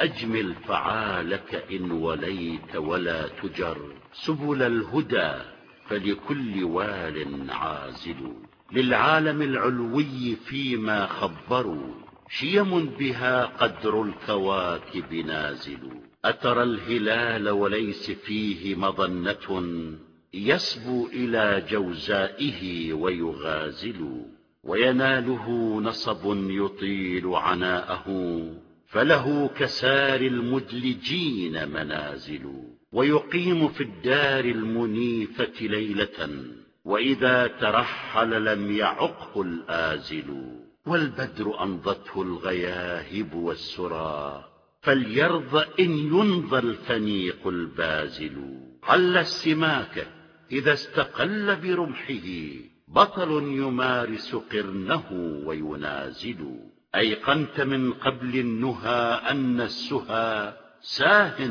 أجمل فعالك إن وليت ولا تجر. سبل الهدى فلكل وال عازل. للعالم العلوي فيما خبروا شيم بها قدر الكواكب نازل. أترى الهلال وليس فيه مظنة يسبو إلى جوزائه ويغازل. ويناله نصب يطيل عناءه. فله كسار المدلجين منازل ويقيم في الدار المنيفة ليلة وإذا ترحل لم يعقه الآزل. والبدر أنضته الغياهب والسرى فليرض إن ينضى الفنيق البازل. عل السماك إذا استقل برمحه بطل يمارس قرنه وينازل. أيقنت من قبل النهى أن السهى ساه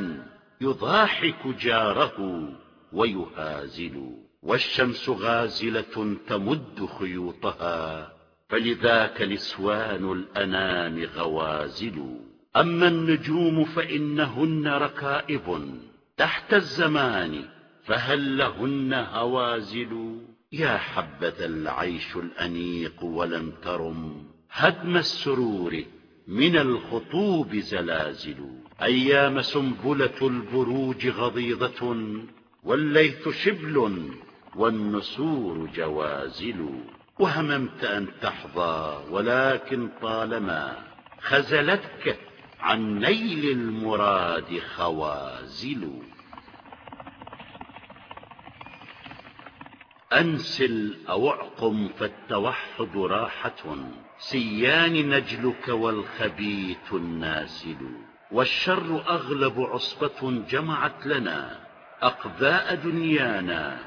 يضاحك جاره ويهازل والشمس غازلة تمد خيوطها فلذاك نسوان الأنام غوازل. أما النجوم فإنهن ركائب تحت الزمان فهل لهن هوازل؟ يا حبذا العيش الأنيق ولم ترم. هدم السرور من الخطوب زلازل. أيام سنبلة البروج غضيضة والليث شبل والنسور جوازل. وهممت أن تحظى ولكن طالما خزلتك عن نيل المراد خوازل. أنسل أو أعقم فالتوحد راحة. سيان نجلك والخبيث الناسل والشر أغلب عصبة جمعت لنا أقذاء دنيانا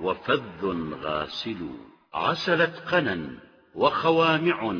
وفذ غاسل. عسلت قنا وخوامع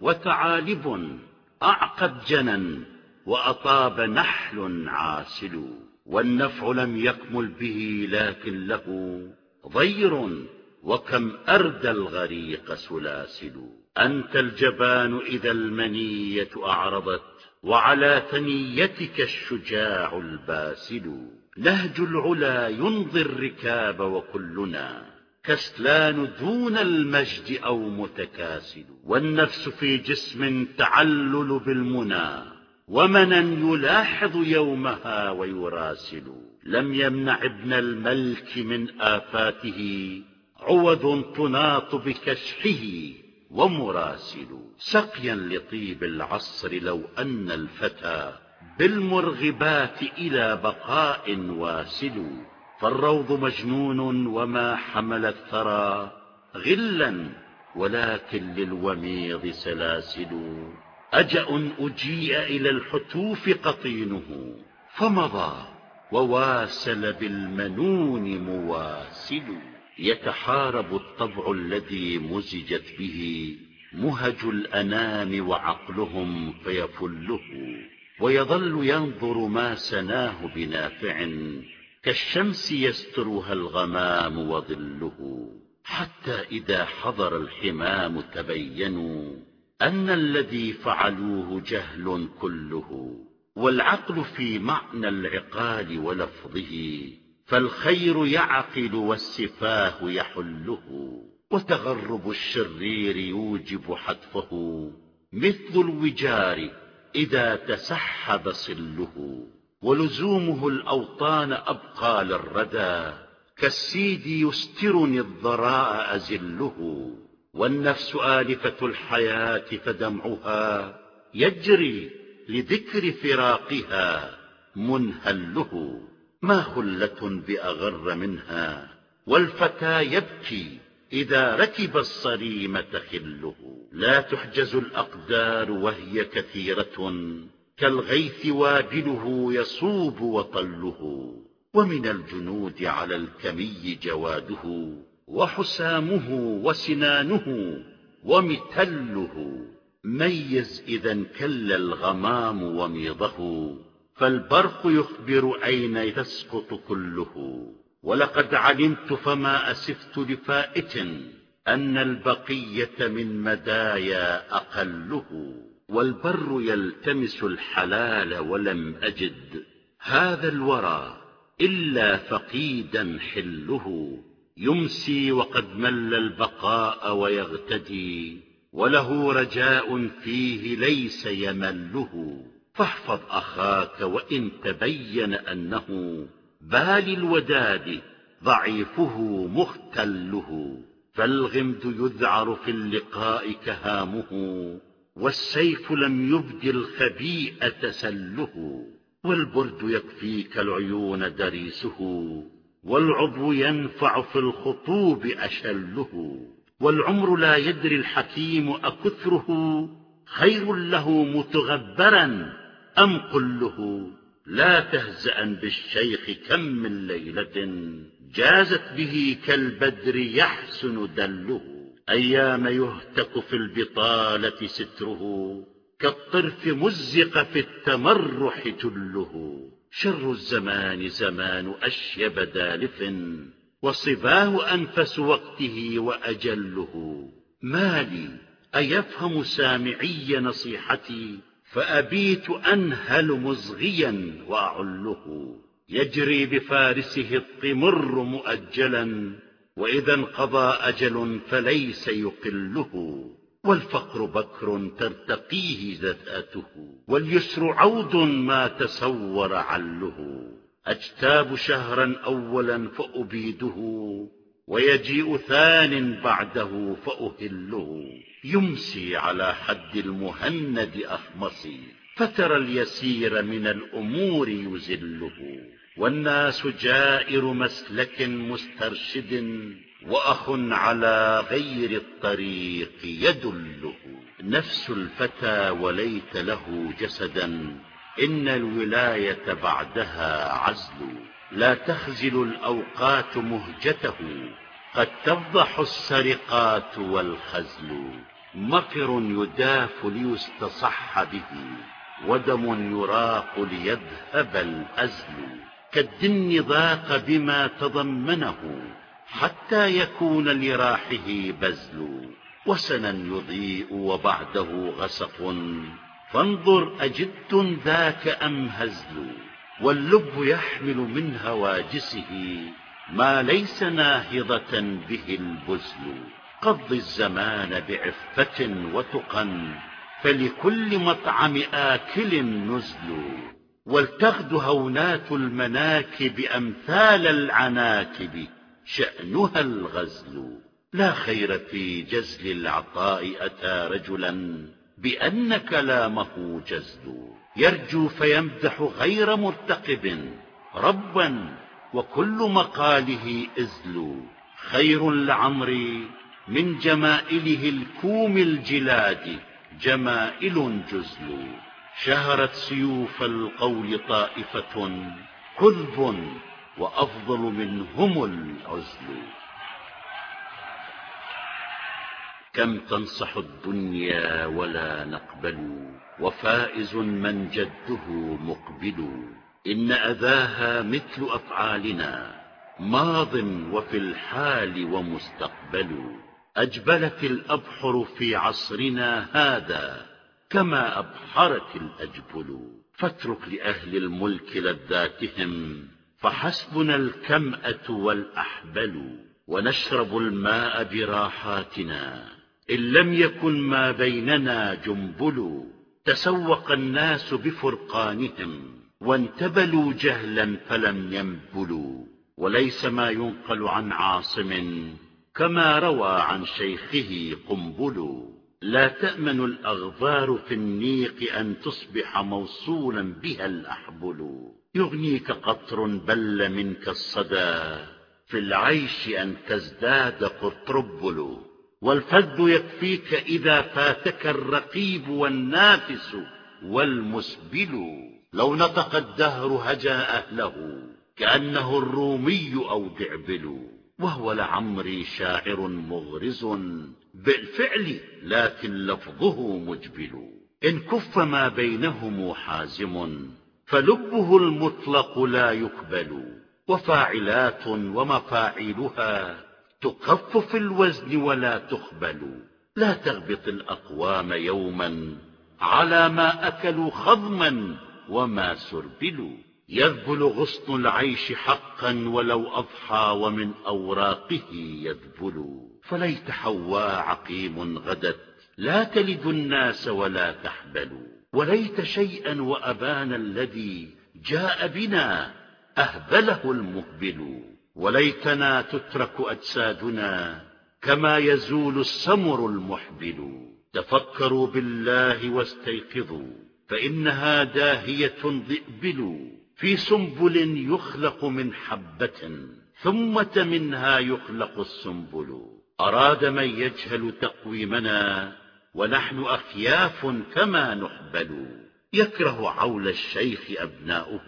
وثعالب أعقد جنا وأطاب نحل عاسل. والنفع لم يكمل به لكن له ضير وكم أردى الغريق سلاسل. أنت الجبان إذا المنية أعرضت وعلى ثنيتك الشجاع الباسل نهج العلا ينضي الركاب وكلنا كسلان دون المجد أو متكاسل والنفس في جسم تعلل بالمنى ومنا يلاحظ يومها ويراسل. لم يمنع ابن الملك من آفاته عوض تناط بكشحه ومراسل سقيا لطيب العصر لو أن الفتى بالمرغبات إلى بقاء واسل فالروض مجنون وما حمل الثرى غلا ولكن للوميض سلاسل. أجأ أجيء إلى الحتوف قطينه فمضى وواسل بالمنون مواسل يتحارب الطبع الذي مزجت به مهج الأنام وعقلهم فيفله ويظل ينظر ما سناه بنافع كالشمس يسترها الغمام وظله. حتى إذا حضر الحمام تبينوا أن الذي فعلوه جهل كله والعقل في معنى العقال ولفظه. فالخير يعقل والسفاه يحله وتغرب الشرير يوجب حتفه. مثل الوجار إذا تسحب صله ولزومه الأوطان أبقى للردى. كالسيد يسترني الضراء أزله والنفس آلفة الحياة فدمعها. يجري لذكر فراقها منهله. ما خلة بأغر منها والفتى يبكي إذا ركب الصريمة خله. لا تحجز الأقدار وهي كثيرة كالغيث وابله يصوب وطله. ومن الجنود على الكمي جواده وحسامه وسنانه ومتله ميز إذا انكل الغمام وميضه. فالبرق يخبر أين تسقط كله. ولقد علمت فما أسفت لفائت أن البقية من مدايا أقله. والبر يلتمس الحلال ولم أجد. هذا الورى إلا فقيدا حله. يمسي وقد مل البقاء ويغتدي. وله رجاء فيه ليس يمله. فاحفظ أخاك وإن تبين أنه بالي الوداد ضعيفه مختله فالغمد يذعر في اللقاء كهامه والسيف لم يبد الخبيئة تسله والبرد يكفيك العيون دريسه والعضو ينفع في الخطوب أشله والعمر لا يدري الحكيم أكثره خير له متغبرا أم قله لا تهزأ بالشيخ كم من ليلة جازت به كالبدر يحسن دله. أيام يهتك في البطالة ستره كالطرف مزق في التمرح تله. شر الزمان زمان أشيب دالف وصباه أنفس وقته وأجله. ما لي أيفهم سامعي نصيحتي؟ فأبيت أنهل مزغيا وأعله. يجري بفارسه الطمر مؤجلا وإذا انقضى أجل فليس يقله. والفقر بكر ترتقيه ذاته واليسر عود ما تسور عله. أجتاب شهرا أولا فأبيده ويجيء ثان بعده فأهله. يمسي على حد المهند أخمصي فترى اليسير من الأمور يزله. والناس جائر مسلك مسترشد وأخ على غير الطريق يدله. نفس الفتى وليت له جسدا إن الولاية بعدها عزل. لا تخزل الأوقات مهجته قد تفضح السرقات والخزل. مقر يداف ليستصح به ودم يراق ليذهب الأزل. كالدن ضاق بما تضمنه حتى يكون لراحه بزل. وسنا يضيء وبعده غسق. فانظر أجد ذاك أم هزل؟ واللب يحمل من هواجسه. ما ليس ناهضة به البزل قض الزمان بعفة وتقى فلكل مطعم آكل نزل ولتغد هونات المناكب أمثال العناكب شأنها الغزل. لا خير في جزل العطاء أتى رجلا بأن كلامه جزل. يرجو فيمدح غير مرتقب ربا وكل مقاله إزل خير لعمري من جمائله الكوم الجلاد جمائل جزل شهرت سيوف القول طائفة كذب وأفضل منهم العزل. كم تنصح الدنيا ولا نقبل وفائز من جده مقبل إن أذاها مثل أفعالنا ماض وفي الحال ومستقبل. أجبلت الأبحر في عصرنا هذا كما أبحرت الأجبل. فاترك لأهل الملك لذاتهم فحسبنا الكمأة والأحبل. ونشرب الماء براحاتنا إن لم يكن ما بيننا جنبل. تسوق الناس بفرقانهم وانتبلوا جهلا فلم ينبلوا وليس ما ينقل عن عاصم كما روى عن شيخه قنبل. لا تأمن الأغبار في النيق أن تصبح موصولا بها الأحبل. يغنيك قطر بل منك الصدى في العيش أن تزداد قطربل والفذ يكفيك إذا فاتك الرقيب والنافس والمسبل. لو نطق الدهر هجا أهله كأنه الرومي أو دعبل وهو لعمري شاعر مغرز بالفعل لكن لفظه مجبل. إن كف ما بينهم حازم فلبه المطلق لا يقبل. وفاعلات ومفاعيلها تكف في الوزن ولا تخبل. لا تغبط الأقوام يوما على ما أكلوا خضما وما سربلوا. يذبل غصن العيش حقا ولو أضحى ومن أوراقه يذبل. فليت حواء عقيم غدت. لا تلد الناس ولا تحبل وليت شيئا وأبان الذي جاء بنا أهبله المهبل. وليتنا تترك أجسادنا كما يزول السمر المحبل. تفكروا بالله واستيقظوا. فإنها داهية ذئبل في سنبل يخلق من حبة ثمة منها يخلق السنبل. أراد من يجهل تقويمنا ونحن أخياف كما نحبل. يكره عول الشيخ أبناؤه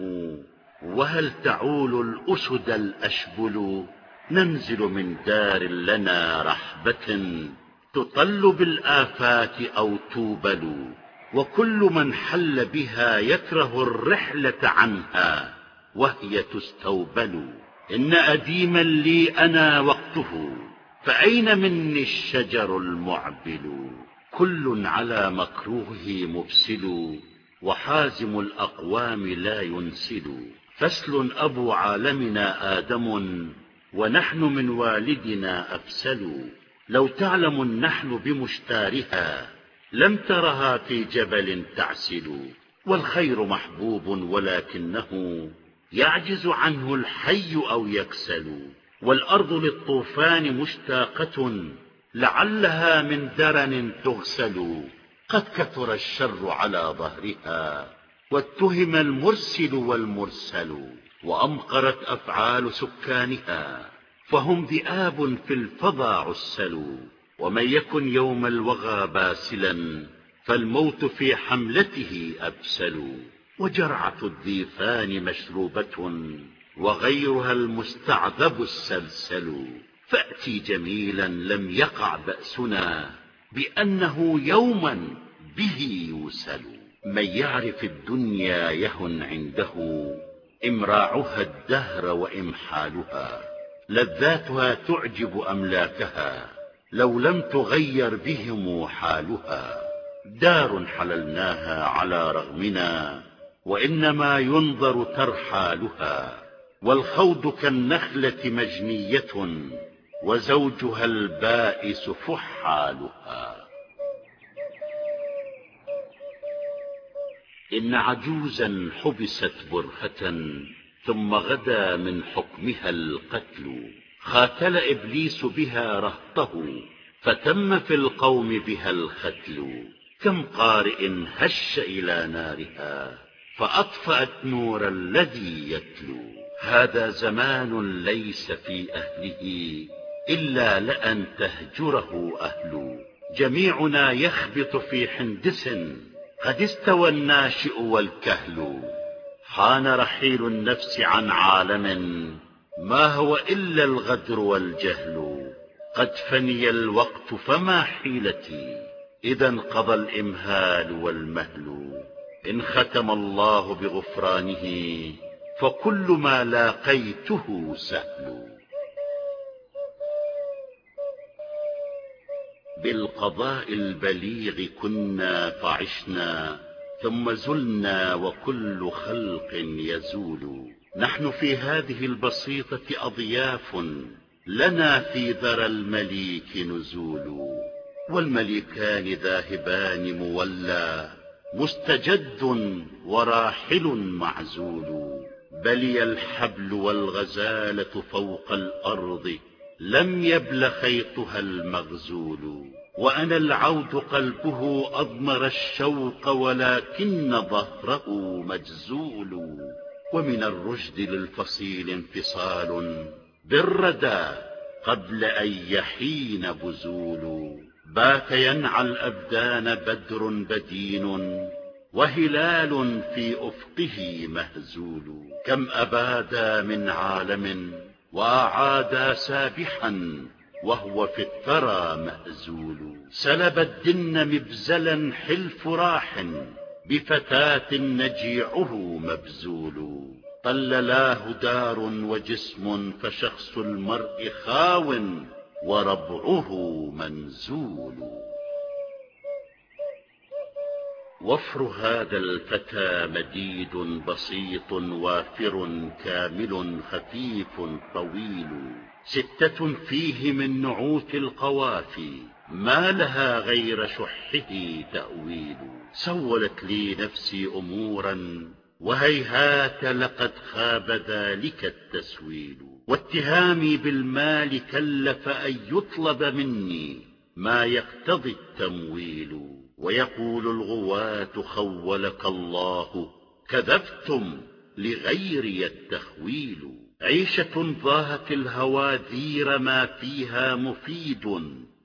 وهل تعول الأسد الأشبل؟ ننزل من دار لنا رحبة تطل بالآفات أو توبل. وكل من حل بها يكره الرحلة عنها وهي تستوبل. إن أديما لي أنا وقته فأين مني الشجر المعبل؟ كل على مكروهه مبسل وحازم الأقوام لا ينسل فسل أبو عالمنا آدم ونحن من والدنا أفسل لو تعلم النحل بمشتارها لم ترها في جبل تعسل والخير محبوب ولكنه يعجز عنه الحي أو يكسل. والأرض للطوفان مشتاقة لعلها من درن تغسل. قد كثر الشر على ظهرها واتهم المرسل والمرسل وأمقرت أفعال سكانها فهم ذئاب في الفضا عسلوا ومن يكن يوم الوغى باسلا فالموت في حملته أبسل. وجرعة الذيفان مشروبة وغيرها المستعذب السلسل. فأتي جميلا لم يقع بأسنا بأنه يوما به يوسل. من يعرف الدنيا يهن عنده إمراعها الدهر وإمحالها. لذاتها تعجب أملاكها. لو لم تغير بهم حالها دار حللناها على رغمنا وإنما ينظر ترحالها والخوض كالنخلة مجنية وزوجها البائس فحالها. إن عجوزا حبست برهة ثم غدا من حكمها القتل. خاتل إبليس بها رهطه فتم في القوم بها الختل. كم قارئ هش إلى نارها فأطفأت نور الذي يتلو. هذا زمان ليس في أهله إلا لأن تهجره أهل. جميعنا يخبط في حندس قد استوى الناشئ والكهل. حان رحيل النفس عن عالم ما هو إلا الغدر والجهل. قد فني الوقت فما حيلتي. إذا انقضى الإمهال والمهل. إن ختم الله بغفرانه فكل ما لاقيته سهل. بالقضاء البليغ كنا فعشنا ثم زلنا وكل خلق يزول. نحن في هذه البسيطة أضياف لنا في ذرى المليك نزول والملكان ذاهبان مولى مستجد وراحل معزول. بلي الحبل والغزالة فوق الأرض لم يبل خيطها المغزول. وأنا العود قلبه أضمر الشوق ولكن ظهره مجزول. ومن الرشد للفصيل انفصال بالردى قبل أن يحين بزول. بات ينعى الأبدان بدر بدين وهلال في أفقه مهزول. كم أبادا من عالم وأعادا سابحا وهو في الثرى مهزول. سلب الدن مبزلا حلف راح بفتاة نجيعه مبزول طللاه دار وجسم فشخص المرء خاو وربعه منزول. وفر هذا الفتى مديد بسيط وافر كامل خفيف طويل. ستة فيه من نعوت القوافي ما لها غير شحه تأويل سولت لي نفسي أمورا وهيهات لقد خاب ذلك التسويل. واتهامي بالمال كلف أن يطلب مني ما يقتضي التمويل. ويقول الغواة خولك الله كذبتم لغيري التخويل. عيشة ضاهت الهواذير ما فيها مفيد.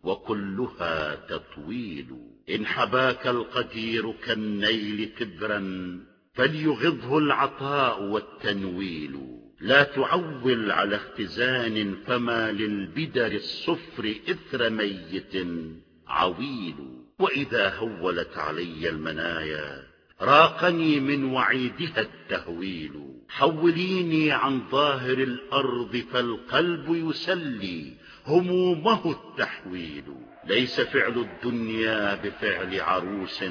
وكلها تطويل. إن حباك القدير كالنيل تبرا فليغضه العطاء والتنويل. لا تعول على اختزان فما للبدر الصفر إثر ميت عويل. وإذا هولت علي المنايا راقني من وعيدها التهويل. حوليني عن ظاهر الأرض فالقلب يسلي. همومه التحويل. ليس فعل الدنيا بفعل عروس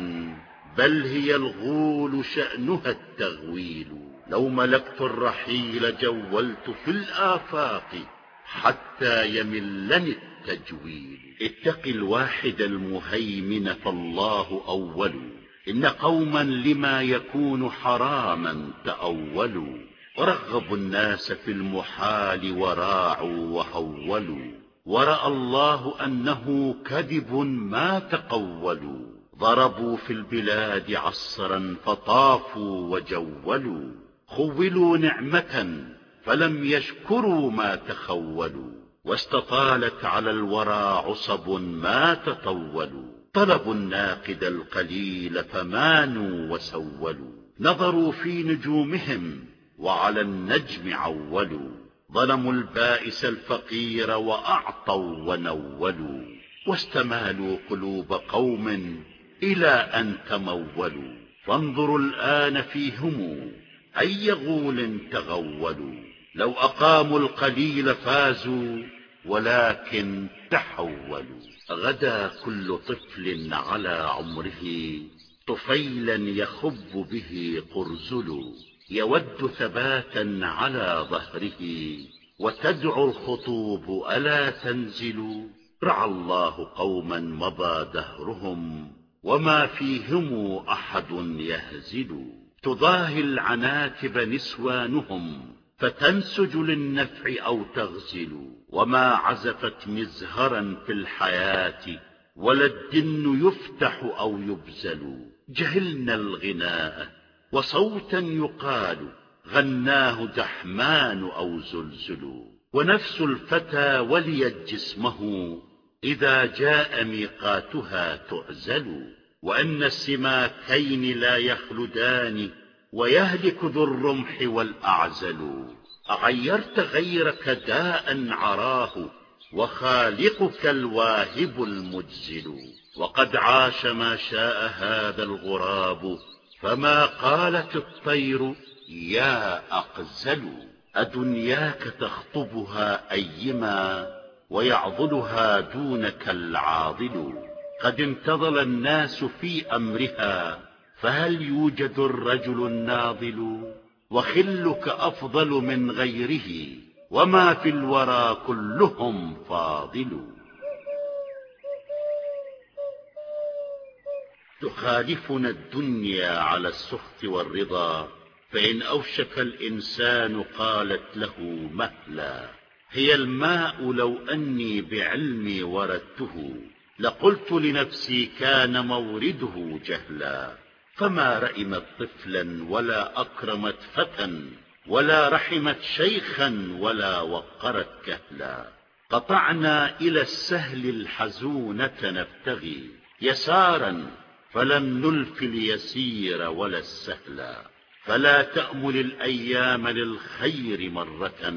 بل هي الغول شأنها التغويل. لو ملكت الرحيل جولت في الآفاق حتى يملني التجويل. اتق الواحد المهيمن فالله أول. إن قوما لما يكون حراما تأولوا. ورغبوا الناس في المحال وراعوا وهولوا. ورأى الله أنه كذب ما تقولوا. ضربوا في البلاد عصرا فطافوا وجولوا. خولوا نعمة فلم يشكروا ما تخولوا. واستطالت على الورى عصب ما تطولوا. طلبوا الناقد القليل فمانوا وسولوا. نظروا في نجومهم وعلى النجم عولوا. ظلموا البائس الفقير وأعطوا ونولوا واستمالوا قلوب قوم إلى أن تمولوا. فانظروا الآن فيهم أي غول تغولوا. لو أقاموا القليل فازوا ولكن تحولوا. غدا كل طفل على عمره طفيلا يخب به قرزل يود ثباتا على ظهره وتدعو الخطوب ألا تنزل رعى الله قوما مضى دهرهم وما فيهم أحد يهزل. تضاهي العناتب نسوانهم فتنسج للنفع أو تغزل. وما عزفت مزهرا في الحياة ولا الدن يفتح أو يبزل. جهلنا الغناء وصوتا يقال غناه دحمان أو زلزل ونفس الفتى وليت جسمه إذا جاء ميقاتها تعزل. وأن السماكين لا يخلدان ويهلك ذو الرمح والأعزل. أغيرت غيرك داء عراه وخالقك الواهب المجزل. وقد عاش ما شاء هذا الغراب فما قالت الطير يا أقزل أدنياك تخطبها أيما ويعضلها دونك العاضل. قد انتظل الناس في أمرها فهل يوجد الرجل الناضل؟ وخلك أفضل من غيره وما في الورى كلهم فاضل. تخالفنا الدنيا على السخط والرضا فإن أوشك الإنسان قالت له مهلا. هي الماء لو أني بعلمي وردته لقلت لنفسي كان مورده جهلا. فما رئمت طفلا ولا أكرمت فتى ولا رحمت شيخا ولا وقرت كهلا. قطعنا إلى السهل الحزونة نبتغي يسارا فلم نلف اليسير ولا السهلا فلا تأمل الأيام للخير مرة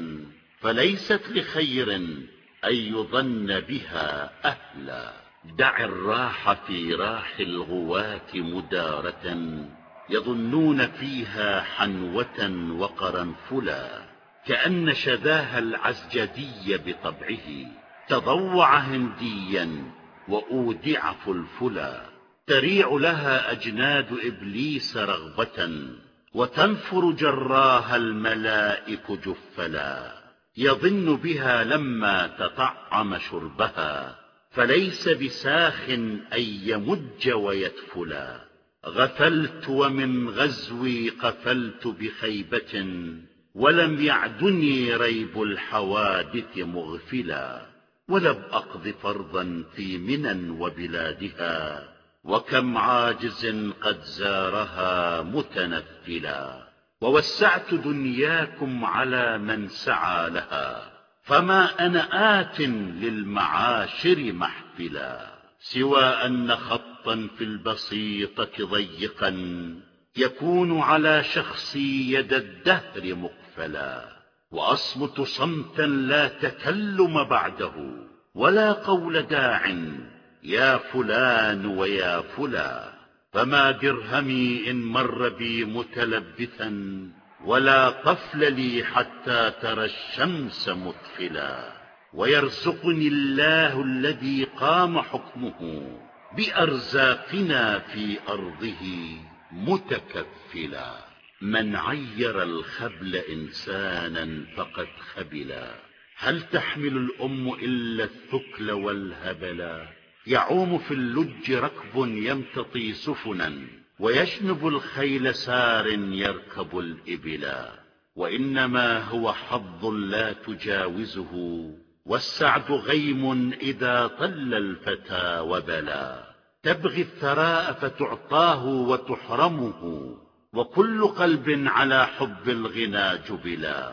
فليست لخير أن يظن بها أهلا دع الراح في راح الغواة مدارة يظنون فيها حنوة وقرنفلا كأن شذاها العزجدي بطبعه تضوع هنديا وأودع فلفلا. تريع لها أجناد إبليس رغبة وتنفر جراها الملائك جفلا. يظن بها لما تطعم شربها فليس بساخ أن يمج ويدفلا. غفلت ومن غزوي قفلت بخيبة ولم يعدني ريب الحوادث مغفلا. ولم أقض فرضا في منى وبلادها. وكم عاجز قد زارها متنفلا. ووسعت دنياكم على من سعى لها فما أنا آت للمعاشر محفلا. سوى أن خطا في البسيطة ضيقا يكون على شخصي يد الدهر مقفلا. وأصمت صمتا لا تكلم بعده ولا قول داع يا فلان ويا فلا فما درهمي إن مر بي متلبثا ولا طفل لي حتى ترى الشمس مدخلا ويرزقني الله الذي قام حكمه بأرزاقنا في أرضه متكفلا. من عير الخبل إنسانا فقد خبلا. هل تحمل الأم إلا الثكل والهبلا؟ يعوم في اللج ركب يمتطي سفنا ويشنب الخيل سار يركب الإبلا وإنما هو حظ لا تجاوزه والسعد غيم إذا طل الفتى وبلا تبغي الثراء فتعطاه وتحرمه وكل قلب على حب الغنى جبلا.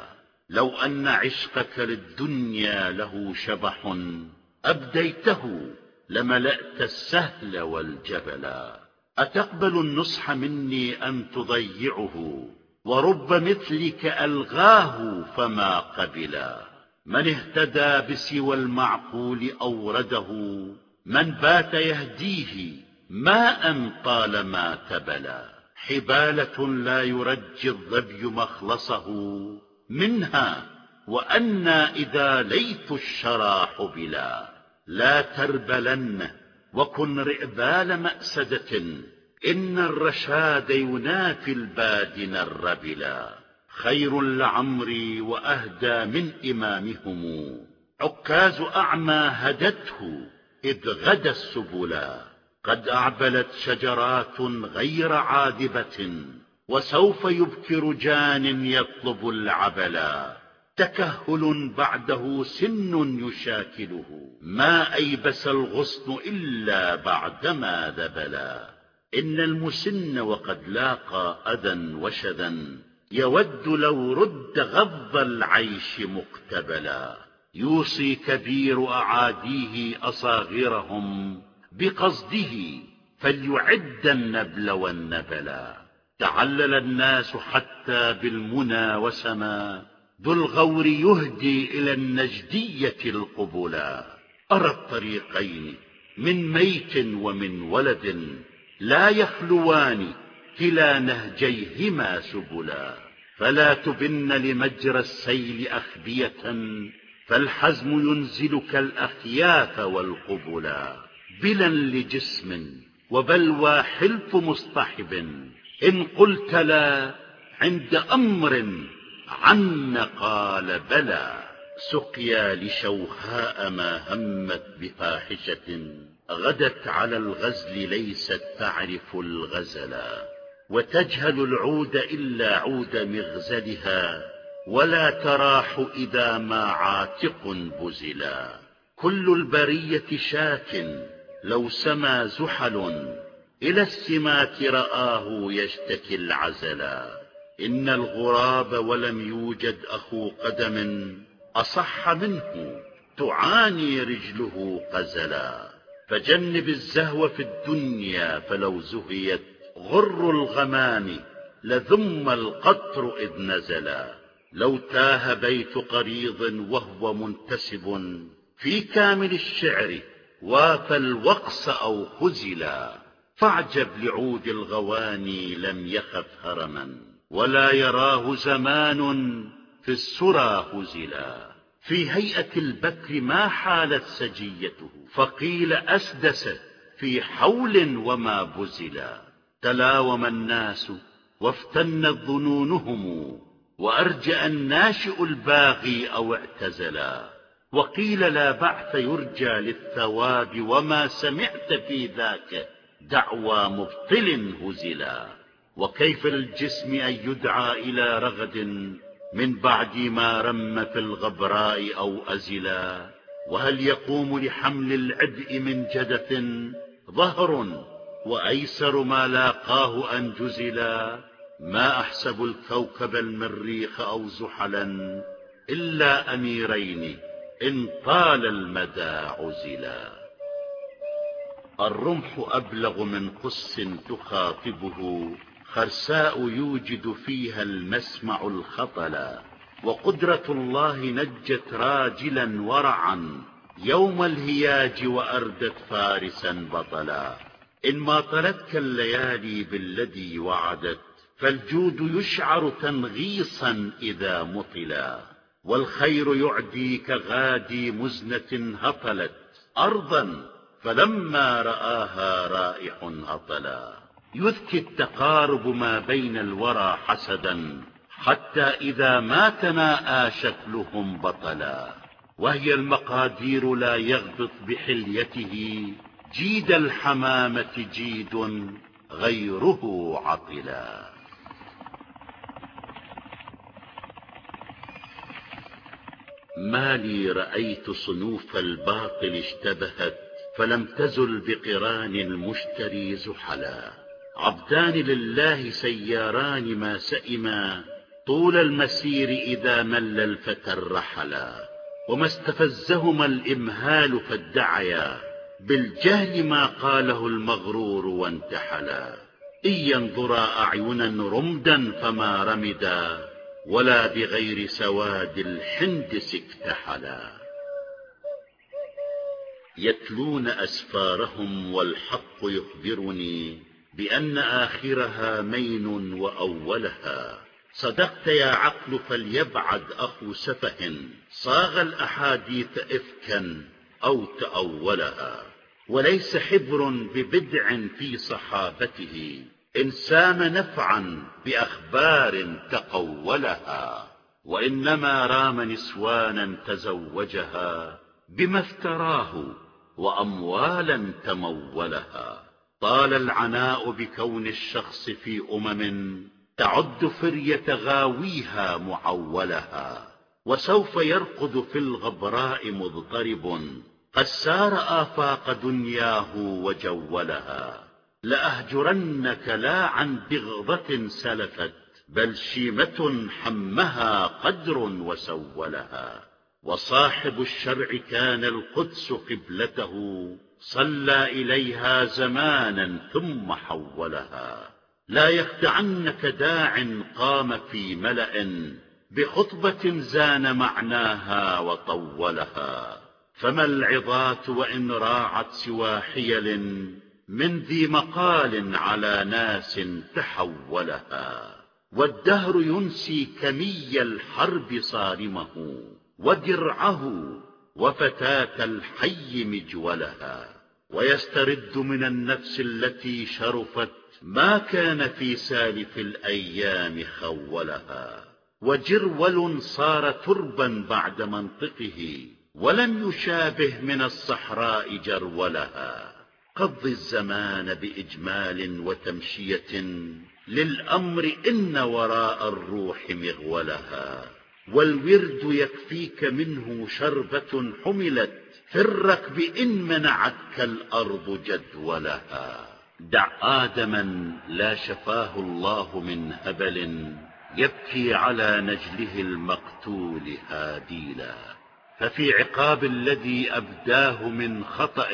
لو أن عشقك للدنيا له شبح أبديته لملأت السهل والجبلا أتقبل النصح مني أم تضيعه؟ ورب مثلك ألغاه فما قبلا من اهتدى بسوى المعقول أورده. من بات يهديه ماء طالما تبلا حبالة لا يرجي الظبي مخلصه. منها وأنا إذا ليث الشرى حبلا. لا تربلن وكن رئبال مأسدة إن الرشاد ينافي البادن الربلا خير لعمري وأهدى من إمامهم عكاز أعمى هدته إذ غدا السبلا قد أعبلت شجرات غير عاذبة وسوف يبكر جان يطلب العبلا تكهل بعده سن يشاكله. ما أيبس الغصن إلا بعدما ذبلا. إن المسن وقد لاقى أذى وشذا. يود لو رد غض العيش مقتبلا. يوصي كبير أعاديه أصاغرهم بقصده فليعد النبل والنبلا. تعلل الناس حتى بالمنى وسما. ذو الغور يهدي إلى النجدية القبلا أرى الطريقين من ميت ومن ولد لا يخلوان كلا نهجيهما سبلا. فلا تبن لمجرى السيل أخبية فالحزم ينزلك الأخياف والقبلا. بلا لجسم وبلوى حلف مصطحب إن قلت لا عند أمر عن قال بلى سقيا لشوهاء ما همت بفاحشة غدت على الغزل ليست تعرف الغزلا وتجهل العود إلا عود مغزلها ولا تراح إذا ما عاتق بزلا. كل البرية شاك لو سما زحل إلى السمات رآه يشتكي العزلا. إن الغراب ولم يوجد أخو قدم أصح منه تعاني رجله قزلا. فجنب الزهو في الدنيا فلو زهيت غر الغمام لذم القطر إذ نزلا. لو تاه بيت قريض وهو منتسب في كامل الشعر وافى الوقص أو خزلا. فاعجب لعود الغواني لم يخف هرما. ولا يراه زمان في السرى هزلا في هيئة البكر ما حالت سجيته فقيل أسدس في حول وما بزلا. تلاوم الناس وافتنت ظنونهم وأرجأ الناشئ الباغي أو اعتزلا. وقيل لا بعث يرجى للثواب وما سمعت في ذاك دعوى مبطل هزلا. وكيف للجسم أن يدعى إلى رغد من بعد ما رم في الغبراء أو أزلا؟ وهل يقوم لحمل العبء من جدث ظهر وأيسر ما لاقاه أن جزلا؟ ما أحسب الكوكب المريخ أو زحلا إلا أميرين إن طال المدى عزلا؟ الرمح أبلغ من قس تخاطبه خرساء يوجد فيها المسمع الخطلا وقدرة الله نجت راجلا ورعا يوم الهياج وأردت فارسا بطلا. إن ما طلتك الليالي بالذي وعدت فالجود يشعر تنغيصا إذا مطلا. والخير يعدي كغادي مزنة هطلت أرضا فلما رآها رائح هطلا يذكي التقارب ما بين الورى حسدا حتى إذا ما تناءى شكلهم بطلا. وهي المقادير لا يغبط بحليته جيد الحمامة جيد غيره عطلا. ما لي رأيت صنوف الباطل اشتبهت فلم تزل بقران المشتري زحلا. عبدان لله سياران ما سئما طول المسير إذا مل الفتى الرحلا وما استفزهما الإمهال فادعيا بالجهل ما قاله المغرور وانتحلا إن ينظرا أعينا رمدا فما رمدا ولا بغير سواد الحندس اكتحلا يتلون أسفارهم والحق يخبرني بأن آخرها مين وأولها. صدقت يا عقل فليبعد أخو سفه. صاغ الأحاديث إفكا أو تأولها. وليس حبر ببدع في صحابته. إن سام نفعا بأخبار تقولها. وإنما رام نسوانا تزوجها بما افتراه وأموالا تمولها. طال العناء بكون الشخص في أمم تعد فرية غاويها معولها وسوف يرقد في الغبراء مضطرب قد سار آفاق دنياه وجولها لأهجرنك لا عن بغضة سلفت بل شيمة حمها قدر وسولها وصاحب الشرع كان القدس قبلته صلى إليها زمانا ثم حولها. لا يخدعنك داع قام في ملأ بخطبة زان معناها وطولها. فما العظات وإن راعت سوى حيل من ذي مقال على ناس تحولها. والدهر ينسي كمي الحرب صارمه ودرعه وفتاة الحي مجولها ويسترد من النفس التي شرفت ما كان في سالف الأيام خولها. وجرول صار تربا بعد منطقه ولم يشابه من الصحراء جرولها. قض الزمان بإجمال وتمشية للأمر إن وراء الروح مغولها. والورد يكفيك منه شربة حملت. في الركب إن منعتك الأرض جدولها. دع آدما لا شفاه الله من هبل يبكي على نجله المقتول هاديلا. ففي عقاب الذي أبداه من خطأ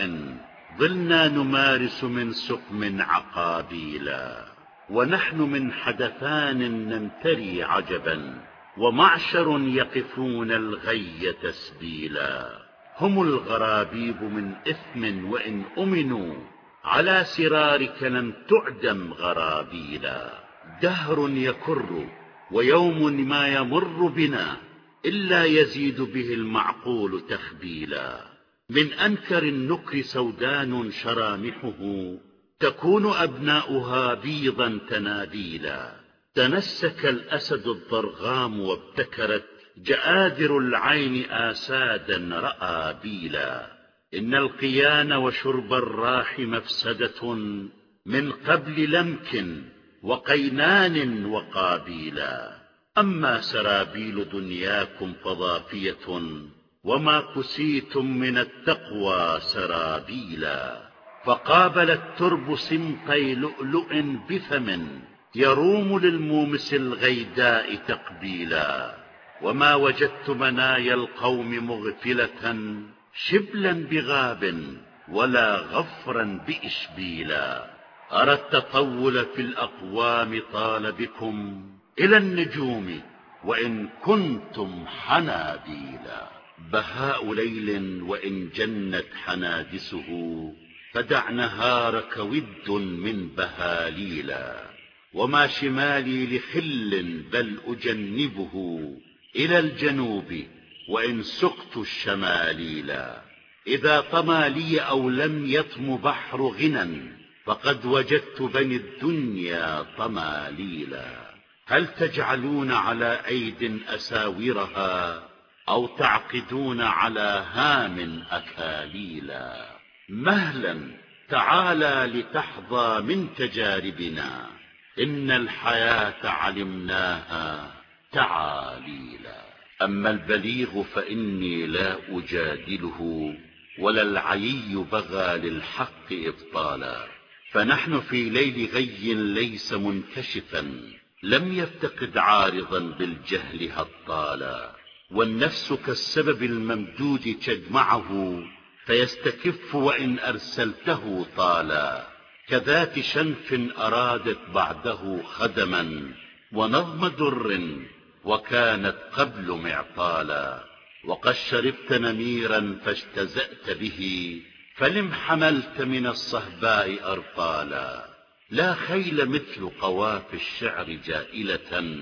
ظلنا نمارس من سقم عقابيلا. ونحن من حدثان نمتري عجبا ومعشر يقفون الغي تسبيلا. هم الغرابيب من إثم وإن أمنوا على سرارك لم تعدم غرابيلا. دهر يكر ويوم ما يمر بنا إلا يزيد به المعقول تخبيلا. من أنكر النكر سودان شرامحه تكون أبناؤها بيضا تناديلا. تنسك الأسد الضرغام وابتكرت جآدر العين آسادا رأى بيلا. إن القيان وشرب الراح مفسدة من قبل لمك وقينان وقابيلا. أما سرابيل دنياكم فضافية وما كسيتم من التقوى سرابيلا. فقابل الترب سمقي لؤلؤ بفم يروم للمومس الغيداء تقبيلا. وما وجدت منايا القوم مغفلة شبلا بغاب ولا غفرا بإشبيلا. أرى التطول في الأقوام طال بكم إلى النجوم وإن كنتم حنابيلا. بهاء ليل وإن جنت حنادسه فدع نهارك ود من بهاليلا. وما شمالي لخل بل أجنبه إلى الجنوب وإن سقت الشماليلا إذا طمى لي أو لم يطم بحر غنى فقد وجدت بني الدنيا طماليلا هل تجعلون على أيد أساورها أو تعقدون على هام أكاليلا مهلا تعالى لتحظى من تجاربنا. إن الحياة علمناها تعاليلا. أما البليغ فإني لا أجادله ولا العيي بغى للحق إبطالا. فنحن في ليل غي ليس منكشفا لم يفتقد عارضا بالجهل هطالا. والنفس كالسبب الممدود تجمعه فيستكف وإن أرسلته طالا. كذات شنف أرادت بعده خدما ونظم در وكانت قبل معطالا وقد شربت نميرا فاجتزأت به فلم حملت من الصهباء أرطالا لا خيل مثل قواف الشعر جائلة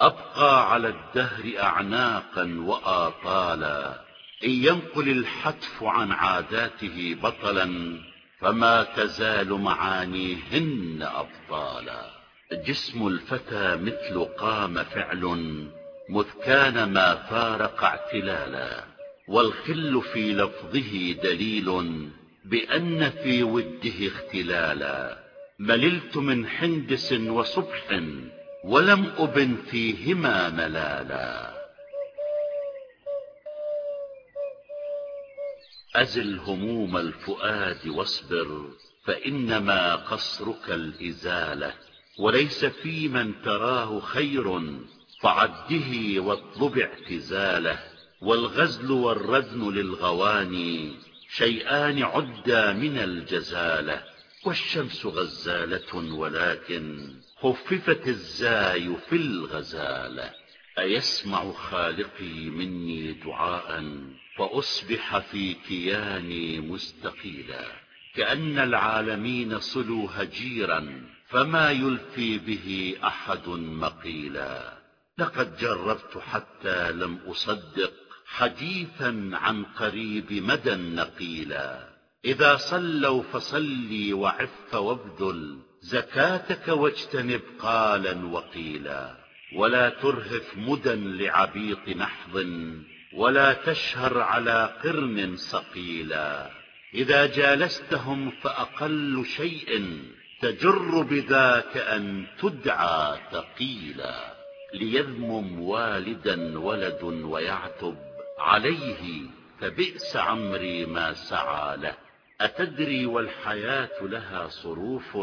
أبقى على الدهر أعناقا وآطالا إن ينقل الحتف عن عاداته بطلا فما تزال معانيهن أبطالا. جسم الفتى مثل قام فعل مذ كان ما فارق اعتلالا. والخل في لفظه دليل بأن في وده اختلالا. مللت من حندس وصبح ولم أبن فيهما ملالا. أزل هموم الفؤاد واصبر فإنما قصرك الإزالة وليس في من تراه خير فعده واطلب اعتزاله. والغزل والردن للغواني شيئان عدا من الجزالة. والشمس غزالة ولكن خففت الزاي في الغزالة. أيسمع خالقي مني دعاء فأصبح في كياني مستقيلا كأن العالمين صلوا هجيرا فما يلفي به أحد مقيلا لقد جربت حتى لم أصدق حديثا عن قريب مدى نقيلا إذا صلوا فصلي وعف وابذل زكاتك واجتنب قالا وقيلا ولا ترهف مدى لعبيط نحض ولا تشهر على قرن صقيلا إذا جالستهم فأقل شيء تجر بذاك أن تدعى ثقيلا ليذمم والدا ولد ويعتب عليه فبئس عمري ما سعى له. أتدري والحياة لها صروف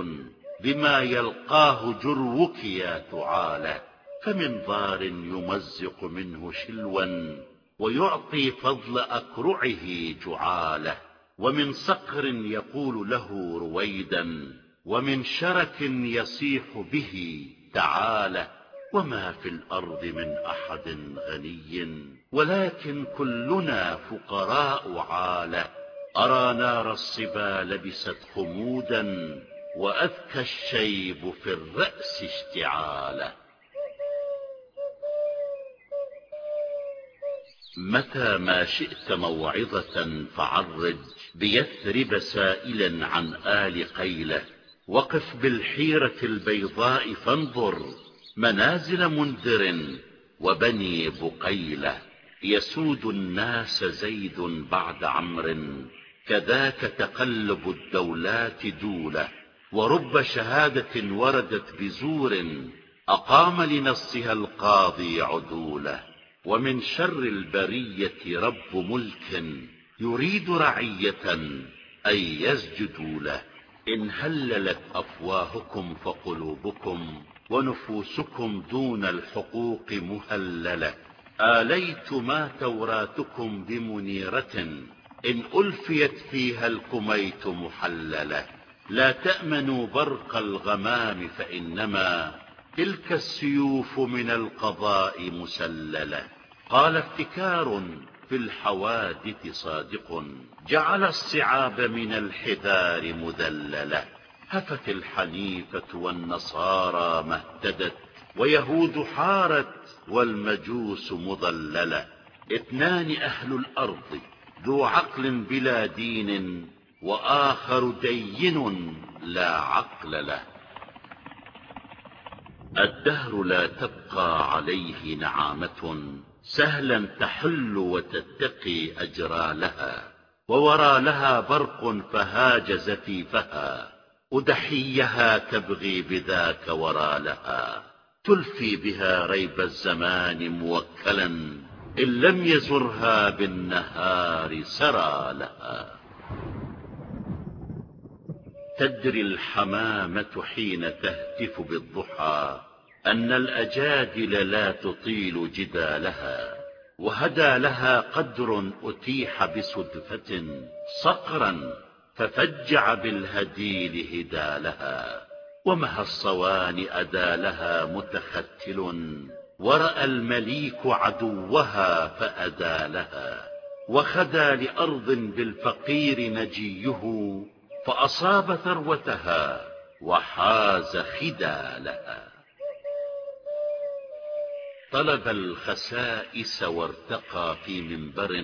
بما يلقاه جروك يا تعاله فمن ضار يمزق منه شلوا ويعطي فضل أكرعه جعاله. ومن صقر يقول له رويدا ومن شرك يصيح به تعالى وما في الأرض من أحد غني ولكن كلنا فقراء عالة. أرى نار الصبا لبست خمودا وأذكى الشيب في الرأس اشتعاله. متى ما شئت موعظة فعرج بيثرب سائلا عن آل قيلة. وقف بالحيرة البيضاء فانظر منازل منذر وبني بقيلة. يسود الناس زيد بعد عمر كذاك تقلب الدولات دولة ورب شهادة وردت بزور أقام لنصها القاضي عدوله ومن شر البرية رب ملك يريد رعية أن يسجدوا له. إن هللت أفواهكم فقلوبكم ونفوسكم دون الحقوق مهللة. آليت ما توراتكم بمنيرة إن ألفيت فيها الكميت محللة. لا تأمنوا برق الغمام فإنما تلك السيوف من القضاء مسللة. قال ابتكار في الحوادث صادق جعل الصعاب من الحذار مذللة. هفت الحنيفة والنصارى ما اهتدت ويهود حارت والمجوس مضللة. اثنان أهل الأرض ذو عقل بلا دين وآخر دين لا عقل له. الدهر لا تبقى عليه نعامة سهلا تحل وتتقي أجرى لها وورى لها برق فهاج زفيفها أدحيها تبغي بذاك ورى لها تلفي بها ريب الزمان موكلا إن لم يزرها بالنهار سرى لها تدري الحمامة حين تهتف بالضحى أن الأجادل لا تطيل جدالها وهدى لها قدر أتيح بصدفة صقرا ففجع بالهديل هدالها ومها الصوان أدى لها متختل ورأى المليك عدوها فأدى لها وخدى لأرض بالفقير نجيه فأصاب ثروتها وحاز خدالها. طلب الخسائس وارتقى في منبر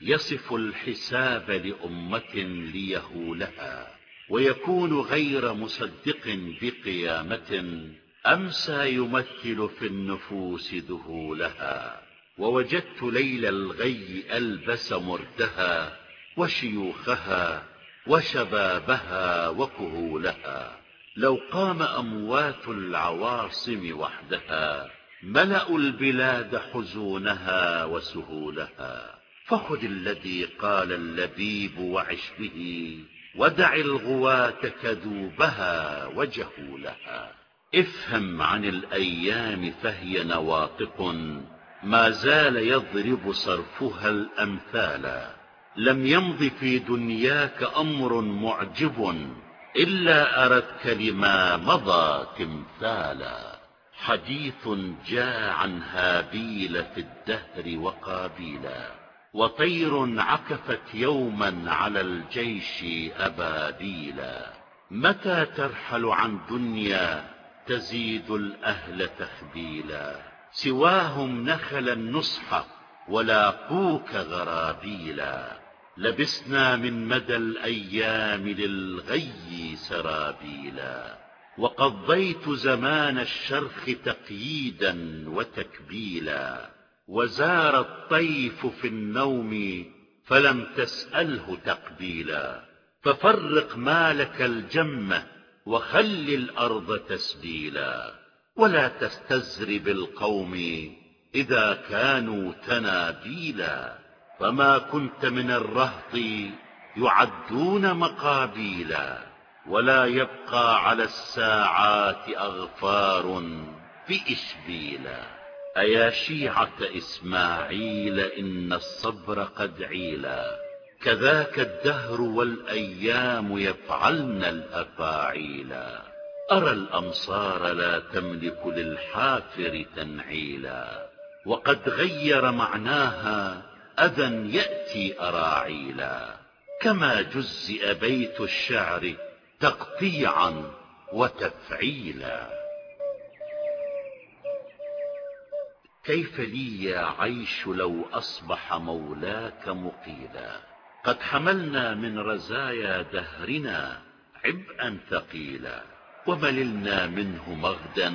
يصف الحساب لأمة ليهولها ويكون غير مصدق بقيامة أمسى يمثل في النفوس ذهولها. ووجدت ليل الغي ألبس مردها وشيوخها وشبابها وكهولها. لو قام أموات العواصم وحدها ملأوا البلاد حزونها وسهولها. فخذ الذي قال اللبيب وعش به ودع الغواة كذوبها وجهولها. افهم عن الأيام فهي نواطق ما زال يضرب صرفها الأمثال. لم يمض في دنياك أمر معجب إلا أردت لما مضى تمثالا. حديث جاء عن هابيل في الدهر وقابيلا وطير عكفت يوما على الجيش أبابيلا. متى ترحل عن دنيا تزيد الأهل تخبيلا سواهم نخل النصح ولاقوك غرابيلا. لبسنا من مدى الأيام للغي سرابيلا. وقضيت زمان الشرخ تقييدا وتكبيلا وزار الطيف في النوم فلم تسأله تقبيلا ففرق مالك الجمة وخل الأرض تسبيلا ولا تستزر بالقوم إذا كانوا تنابيلا فما كنت من الرهط يعدون مقابيلا ولا يبقى على الساعات أغفار بإشبيلا أيا شيعة إسماعيل إن الصبر قد عيلا كذاك الدهر والأيام يفعلن الأفاعيلا أرى الأمصار لا تملك للحافر تنعيلا وقد غير معناها أذى يأتي أراعيلا كما جزئ بيت الشعر تقطيعا وتفعيلا. كيف لي يا عيش لو أصبح مولاك مقيلا؟ قد حملنا من رزايا دهرنا عبئا ثقيلا. ومللنا منه مغدا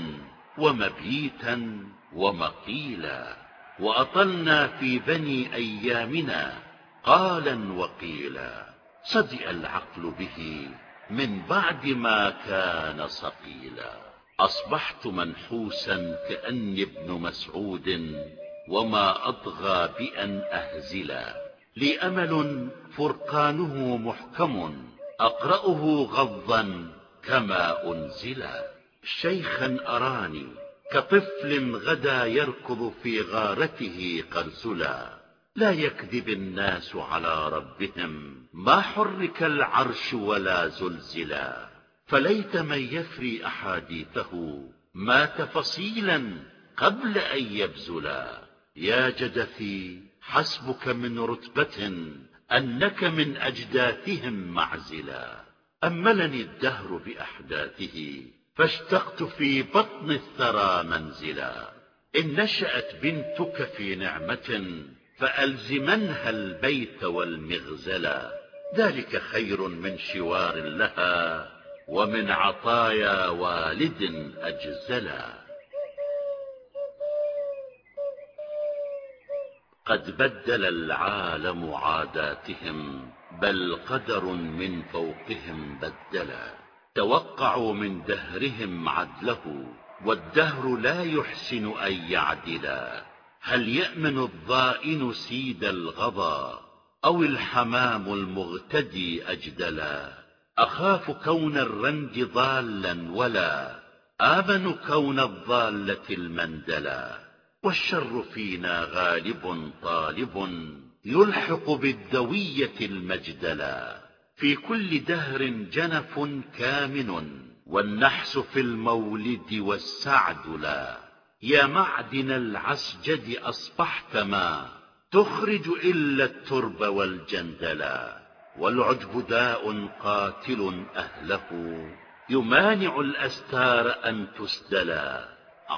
ومبيتا ومقيلا. وأطلنا في بني أيامنا قالا وقيلا. صدئ العقل به من بعد ما كان صقيلا. أصبحت منحوسا كأني ابن مسعود وما أطغى بأن أهزلا. لي أمل فرقانه محكم أقرأه غضا كما أنزلا. شيخا أراني كطفل غدا يركض في غارته قرزلا. لا يكذب الناس على ربهم. ما حرك العرش ولا زلزلا. فليت من يفري أحاديثه. مات فصيلا قبل أن يبزلا يا جدثي حسبك من رتبة أنك من أجداثهم معزلا. أملني الدهر بأحداثه فاشتقت في بطن الثرى منزلا. إن نشأت بنتك في نعمة فألزمنها البيت والمغزلا ذلك خير من شوار لها ومن عطايا والد أجزلا قد بدل العالم عاداتهم بل قدر من فوقهم بدلا توقعوا من دهرهم عدله والدهر لا يحسن أن يعدلا هل يأمن الضائن سيد الغضا أو الحمام المغتدي أجدلا؟ أخاف كون الرند ضالا ولا آمن كون الضالة المندلا. والشر فينا غالب طالب يلحق بالدوية المجدلا. في كل دهر جنف كامن والنحس في المولد والسعد لا. يا معدن العسجد أصبحت ما تخرج إلا الترب والجندلا والعجب داء قاتل أهله. يمانع الأستار أن تسدلا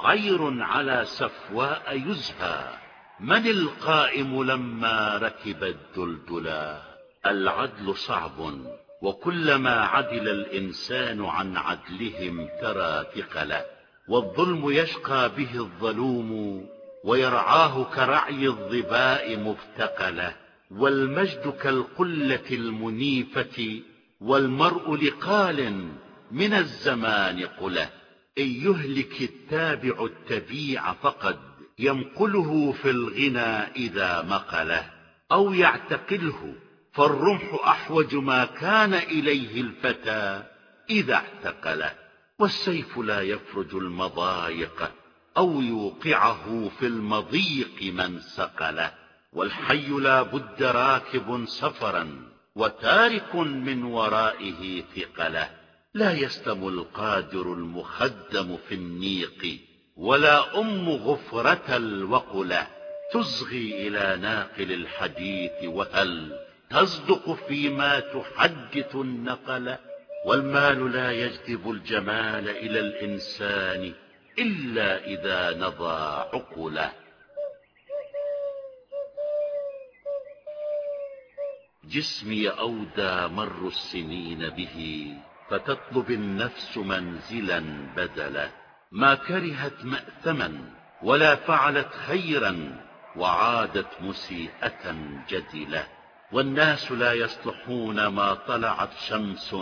غير على سفواء يزهى. من القائم لما ركب الدلدلا العدل صعب وكلما عدل الإنسان عن عدلهم ترى ثقله. والظلم يشقى به الظلوم ويرعاه كرعي الظباء مفتقله والمجد كالقلة المنيفة والمرء لقال من الزمان قله إن يهلك التابع التبيع فقد ينقله في الغنى إذا مقله أو يعتقله فالرمح أحوج ما كان إليه الفتى إذا اعتقله والسيف لا يفرج المضايق أو يوقعه في المضيق من سقله والحي لا بد راكب سفرا وتارك من ورائه ثقله لا يسلم القادر المخدم في النيق ولا أم غفرة الوقلة تصغي إلى ناقل الحديث وهل تصدق فيما تحدث النقل؟ والمال لا يجذب الجمال إلى الإنسان إلا إذا نضى عقله جسمي أودى مر السنين به فتطلب النفس منزلا بدلا ما كرهت مأثما ولا فعلت خيرا وعادت مسيئة جدلة. والناس لا يصلحون ما طلعت شمس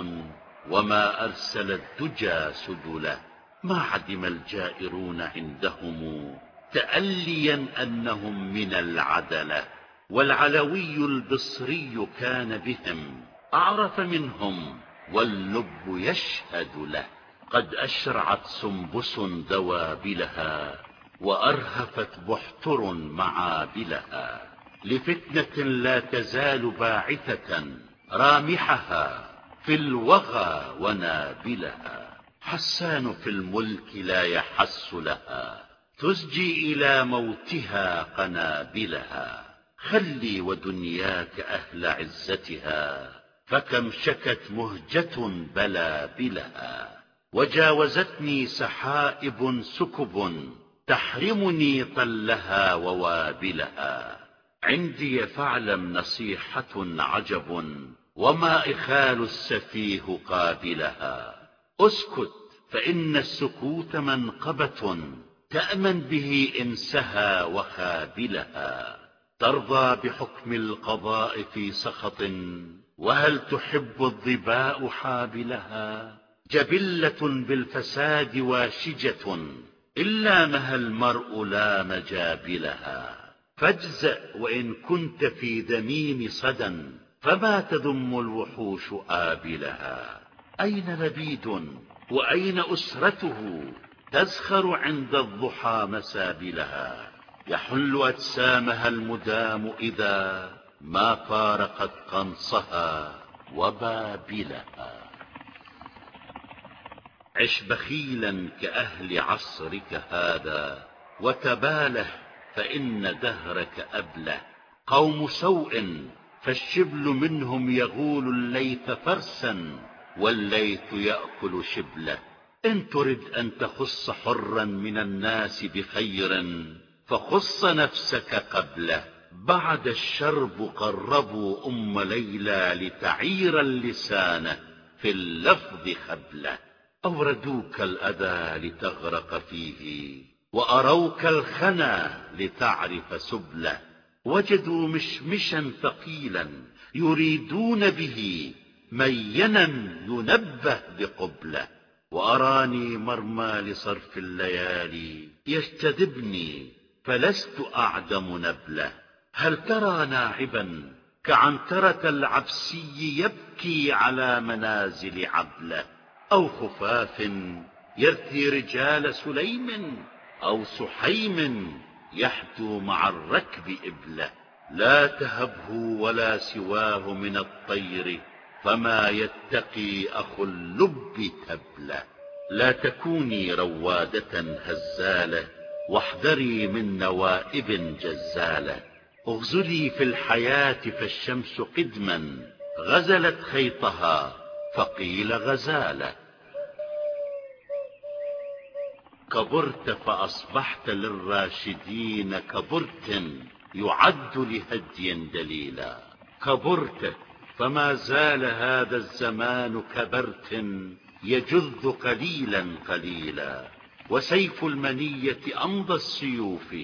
وما أرسل الدجى سدلا ما عدم الجائرون عندهم تأليا أنهم من العدلة والعلوي البصري كان بهم أعرف منهم واللب يشهد له قد أشرعت سنبس دوابلها وأرهفت بحتر معابلها لفتنة لا تزال باعثة رامحها في الوغى ونابلها. حسان في الملك لا يحس لها. تسجي إلى موتها قنابلها. خلي ودنياك أهل عزتها. فكم شكت مهجة بلا بلها وجاوزتني سحائب سكب تحرمني طلها ووابلها. عندي فاعلم نصيحة عجب. وما إخال السفيه قابلها. اسكت فإن السكوت منقبة تأمن به إنسها وخابلها. ترضى بحكم القضاء في سخط وهل تحب الظباء حابلها؟ جبلة بالفساد واشجة إلا مها المرء لا مجابلها. فاجزأ وإن كنت في ذميم صدى. فما تذم الوحوش آبلها؟ أين لبيد وأين أسرته تزخر عند الضحى مسابلها؟ يحل أجسامها المدام إذا ما فارقت قنصها وبابلها. عش بخيلا كأهل عصرك هذا وتباله فإن دهرك أبله. قوم سوء فالشبل منهم يغول الليث فرسا والليث يأكل شبله إن ترد أن تخص حرا من الناس بخير فخص نفسك قبله. بعد الشرب قربوا أم ليلى لتعير اللسان في اللفظ خبله. أوردوك الأذى لتغرق فيه وأروك الخنا لتعرف سبله. وجدوا مشمشا ثقيلا يريدون به مينا ينبه بقبله. وأراني مرمى لصرف الليالي يجتذبني فلست أعدم نبله. هل ترى ناعبا كعنترة العبسي يبكي على منازل عبله أو خفاف يرثي رجال سليم أو سحيم يحدو مع الركب إبله لا تهبه ولا سواه من الطير فما يتقي أخو اللب تبله لا تكوني روادة هزالة واحذري من نوائب جزالة اغزلي في الحياة فالشمس قدما غزلت خيطها فقيل غزالة كبرت فأصبحت للراشدين كبرت يعد لهدي دليلا. كبرت فما زال هذا الزمان كبرت يجذ قليلا قليلا. وسيف المنية أمضى السيوف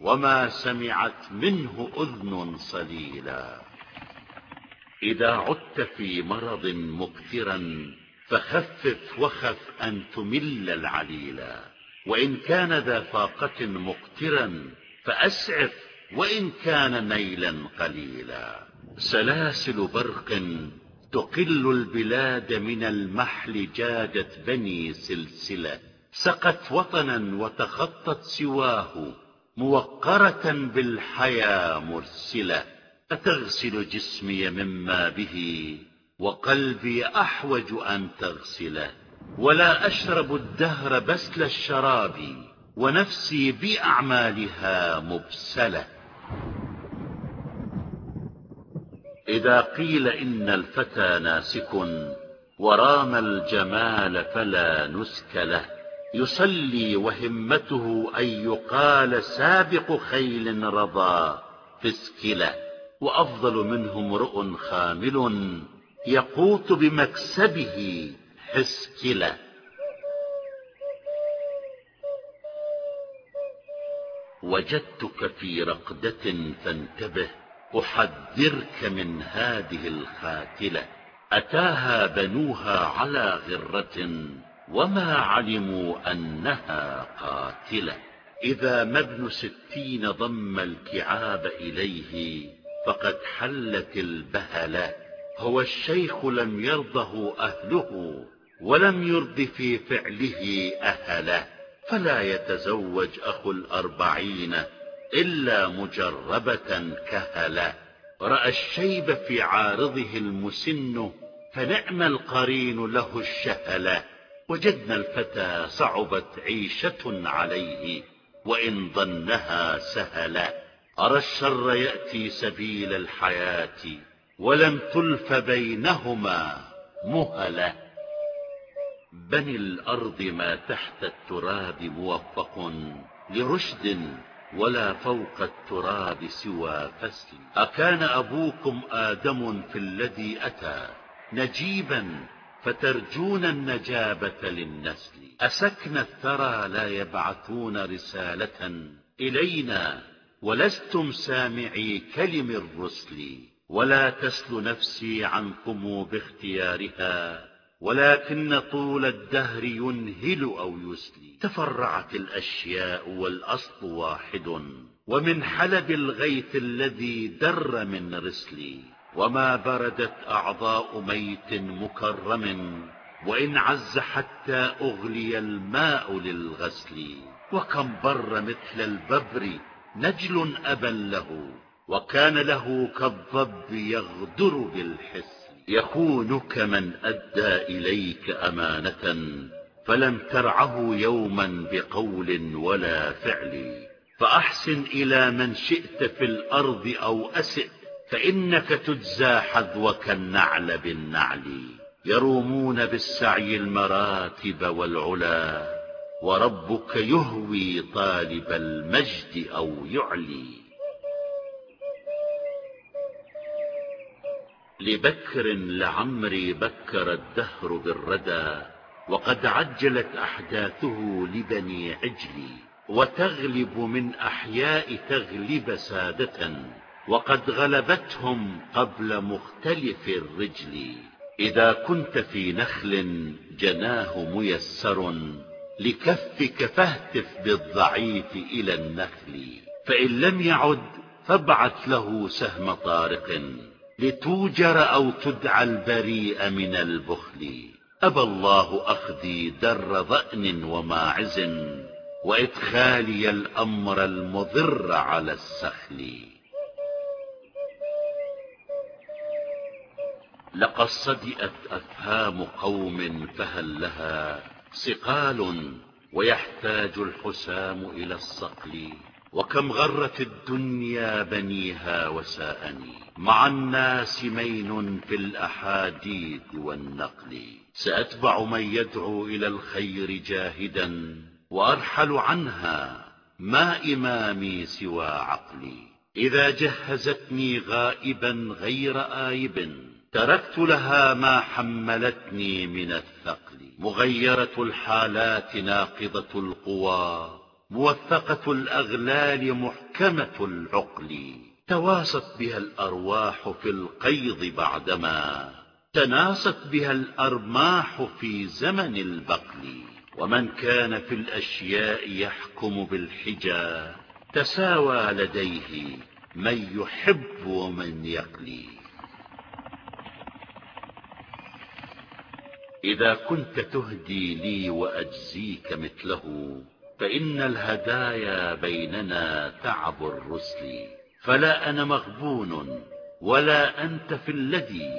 وما سمعت منه أذن صليلا. إذا عدت في مرض مكثرا فخفف وخف أن تمل العليلا. وإن كان ذا فاقة مقترا فأسعف وإن كان نيلا قليلا. سلاسل برق تقل البلاد من المحل جادت بني سلسلة. سقت وطنا وتخطت سواه موقرة بالحيا مرسلة. أتغسل جسمي مما به وقلبي أحوج أن تغسله. ولا أشرب الدهر بسل الشراب ونفسي بأعمالها مبسلة. إذا قيل إن الفتى ناسك ورام الجمال فلا نسك له. يصلي وهمته أن يقال سابق خيل رضى فسكله وأفضل منه امرؤ خامل يقوت بمكسبه حسكله وجدتك في رقدة فانتبه أحذرك من هذه الخاتلة. أتاها بنوها على غرة وما علموا أنها قاتلة. إذا ما ابن ستين ضم الكعاب إليه فقد حلت البهلة. هو الشيخ لم يرضه أهله. ولم يرض في فعله أهله فلا يتزوج أخو الأربعين إلا مجربة كهلا رأى الشيب في عارضه المسن فنعم القرين له الشهلا وجدنا الفتى صعبت عيشة عليه وإن ظنها سهلا أرى الشر يأتي سبيل الحياة ولم تلف بينهما مهلا بني الأرض ما تحت التراب موفق لرشد ولا فوق التراب سوى فسل أكان أبوكم آدم في الذي أتى نجيبا فترجون النجابة للنسل. أسكن الثرى لا يبعثون رسالة إلينا ولستم سامعي كلم الرسل. ولا تسل نفسي عنكم باختيارها. ولكن طول الدهر ينهل أو يسلي. تفرعت الأشياء والأصل واحد ومن حلب الغيث الذي در من رسلي. وما بردت أعضاء ميت مكرم وإن عز حتى أغلي الماء للغسل. وكم بر مثل الببر نجل أبا له وكان له كالضب يغدر بالحس. يخونك من أدى إليك أمانة فلم ترعه يوما بقول ولا فعل. فأحسن إلى من شئت في الأرض أو أسئ فإنك تجزى حذوك النعل بالنعل. يرومون بالسعي المراتب والعلا وربك يهوي طالب المجد أو يعلي. لبكر لعمري بكر الدهر بالردى وقد عجلت أحداثه لبني عجلي وتغلب من أحياء تغلب سادة وقد غلبتهم قبل مختلف الرجل. إذا كنت في نخل جناه ميسر لكفك فاهتف بالضعيف إلى النخل فإن لم يعد فابعث له سهم طارق. لتوجر أو تدعى البريء من البخل. أبى الله أخذي در ضأن وماعز وإدخالي الأمر المضر على السخل. لقد صدئت أفهام قوم فهل لها صقال ويحتاج الحسام إلى الصقل. وكم غرت الدنيا بنيها وساءني. مع الناس مين في الأحاديث والنقل. سأتبع من يدعو إلى الخير جاهدا وأرحل عنها ما إمامي سوى عقلي. إذا جهزتني غائبا غير آيب تركت لها ما حملتني من الثقل. مغيرة الحالات ناقضة القوى موثقة الأغلال محكمة العقل. تواصت بها الأرواح في القيض بعدما. تناصت بها الأرماح في زمن البقل. ومن كان في الأشياء يحكم بالحجى تساوى لديه من يحب ومن يقلي إذا كنت تهدي لي وأجزيك مثله فإن الهدايا بيننا تعب الرسل فلا أنا مغبون ولا أنت في الذي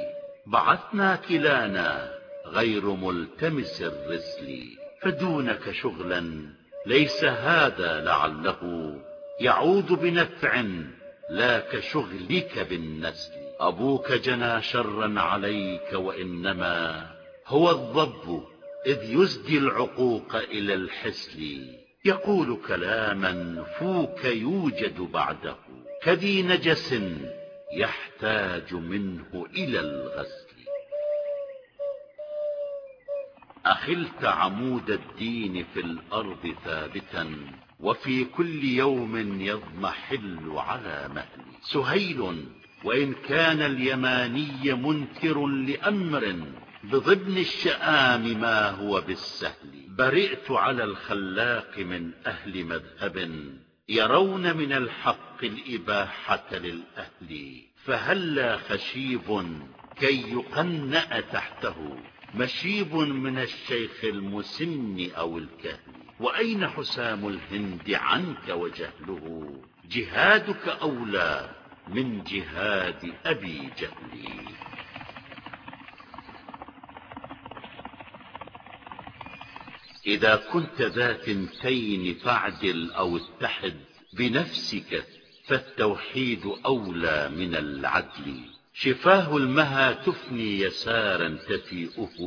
بعثنا كلانا غير ملتمس الرسل. فدونك شغلا ليس هذا لعله يعود بنفع لا كشغلك بالنسل. أبوك جنى شرا عليك وإنما هو الضب إذ يزدي العقوق إلى الحسل. يقول كلاما فوك يوجد بعده كذي نجس يحتاج منه إلى الغسل. أخلت عمود الدين في الأرض ثابتا وفي كل يوم يضمحل على مهل سهيل وإن كان اليماني منكر لأمر بضبن الشآم ما هو بالسهل. برئت على الخلاق من أهل مذهب يرون من الحق الإباحة للأهل. فهلا خشيب كي يقنأ تحته. مشيب من الشيخ المسن أو الكهل. وأين حسام الهند عنك وجهله؟ جهادك أولى من جهاد أبي جهل إذا كنت ذا تنتين فاعدل أو اتحد بنفسك فالتوحيد أولى من العدل. شفاه المها تفني يسارا تفيئه.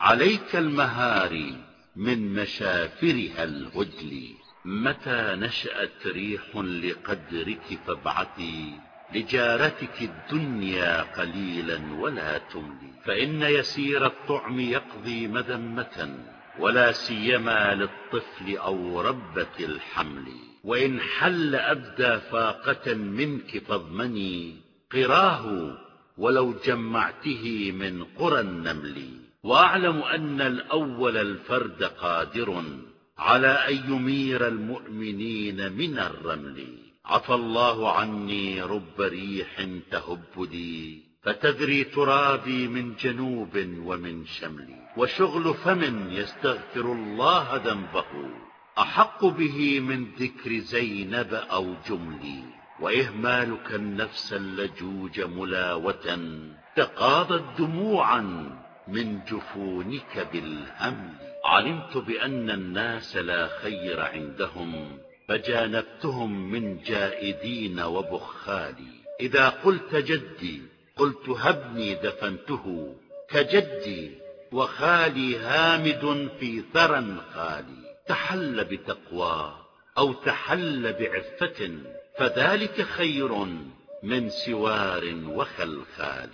عليك المهاري من مشافرها الهدل. متى نشأت ريح لقدرك فابعثي. لجارتك الدنيا قليلا ولا تملي. فإن يسير الطعم يقضي مذمة. ولا سيما للطفل أو ربة الحمل. وإن حل أبدى فاقة منك فاضمني قراه ولو جمعته من قرى النمل. وأعلم أن الأول الفرد قادر على أن يمير المؤمنين من الرمل. عفى الله عني رب ريح تهب لي ترابي من جنوب ومن شمل وشغل فم يستغفر الله ذنبه. أحق به من ذكر زينب أو جملي. وإهمالك النفس اللجوج ملاوة. تقاضت دموعا من جفونك بالهمل. علمت بأن الناس لا خير عندهم. فجانبتهم من جائدين وبخالي. إذا قلت جدي قلت هبني دفنته. كجدي وخالي هامد في ثرى خالي. تحل بتقوى أو تحل بعفة فذلك خير من سوار وخلخال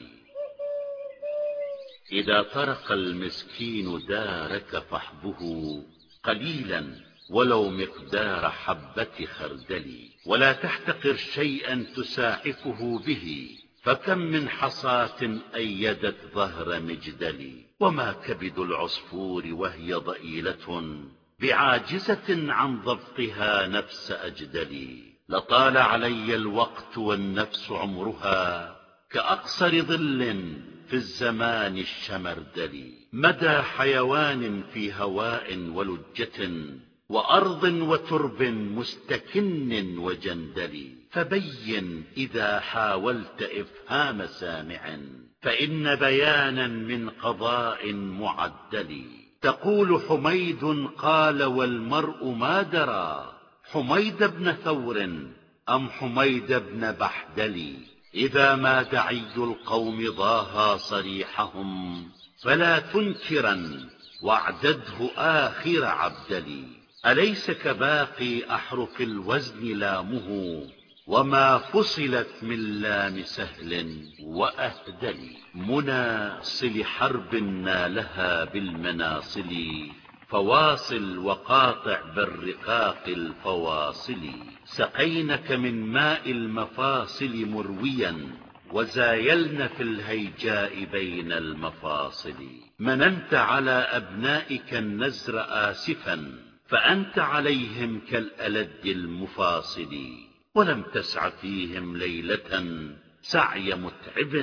إذا طرق المسكين دارك فاحبه قليلا ولو مقدار حبة خردل ولا تحتقر شيئا تساعفه به. فكم من حصاة أيدت ظهر مجدل وما كبد العصفور وهي ضئيلة بعاجزة عن ضبطها نفس أجدل. لطال علي الوقت والنفس عمرها كأقصر ظل في الزمان الشمردل. مدى حيوان في هواء ولجة وأرض وترب مستكن وجندل. فبين إذا حاولت إفهام سامع فإن بيانا من قضاء معدل. تقول حميد قال والمرء ما درى حميد بن ثور أم حميد بن بحدل؟ إذا ما دعي القوم ضاها صريحهم فلا تنكرا واعدده آخر عبدلي أليس كباقي أحرف الوزن لامه؟ وما فصلت من لام سهل وأهدل مناصل حرب نالها بالمناصل فواصل وقاطع بالرقاق الفواصل سقينك من ماء المفاصل مرويا وزايلن في الهيجاء بين المفاصل مننت على أبنائك النزر آسفا فأنت عليهم كالألد المفاصل ولم تسع فيهم ليلة سعي متعب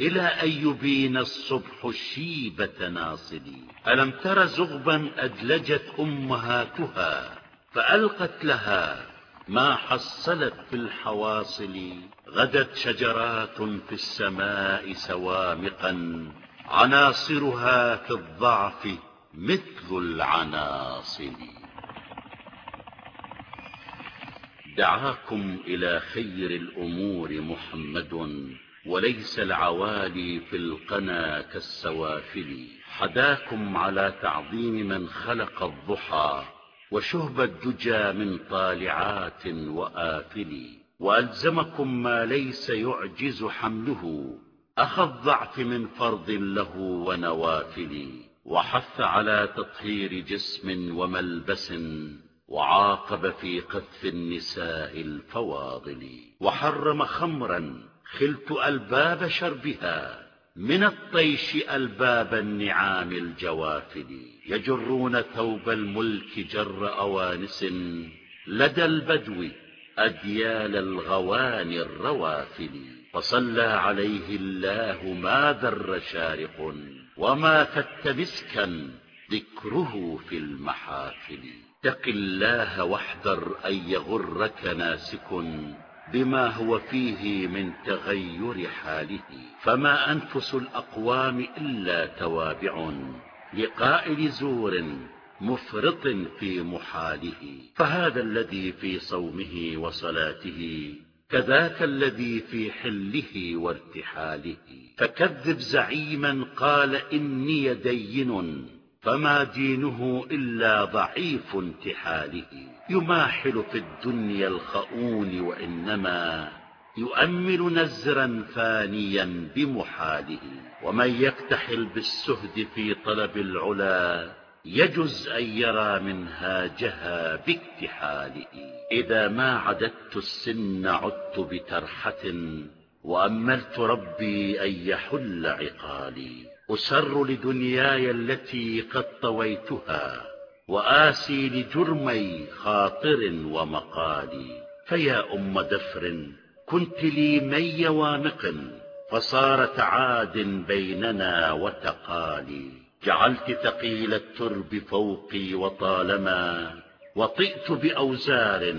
إلى أن يبين الصبح الشيبة ناصل ألم تر زغبا أدلجت أمهاتها فألقت لها ما حصلت في الحواصل. غدت شجرات في السماء سوامقا عناصرها في الضعف مثل العناصر دعاكم إلى خير الأمور محمد وليس العوالي في القنا كالسوافل. حداكم على تعظيم من خلق الضحى وشهب الدجى من طالعات وآفل. وألزمكم ما ليس يعجز حمله أخ الضعف من فرض له ونوافل. وحث على تطهير جسم وملبس وعاقب في قذف النساء الفواضل. وحرم خمرا خلت ألباب شربها. من الطيش ألباب النعام الجوافل. يجرون ثوب الملك جر أوانس. لدى البدو أديال الغواني الروافل. فصلى عليه الله ما ذر شارق. وما فت مسكا ذكره في المحافل. اتق الله واحذر أن يغرك ناسك بما هو فيه من تغير حاله. فما أنفس الأقوام إلا توابع لقائل زور مفرط في محاله. فهذا الذي في صومه وصلاته كذاك الذي في حله وارتحاله. فكذب زعيما قال إني دين. فما دينه إلا ضعيف انتحاله. يماحل في الدنيا الخؤون وإنما يؤمل نزرا فانيا بمحاله. ومن يكتحل بالسهد في طلب العلا يجز أن يرى منهاجها باكتحاله. إذا ما عددت السن عدت بترحة وأملت ربي أن يحل عقالي. أسر لدنياي التي قد طويتها وآسي لجرمي خاطر ومقالي. فيا أم دفر كنت لي مي وامق فصارت عاد بيننا وتقالي. جعلت ثقيل الترب فوقي وطالما وطئت بأوزار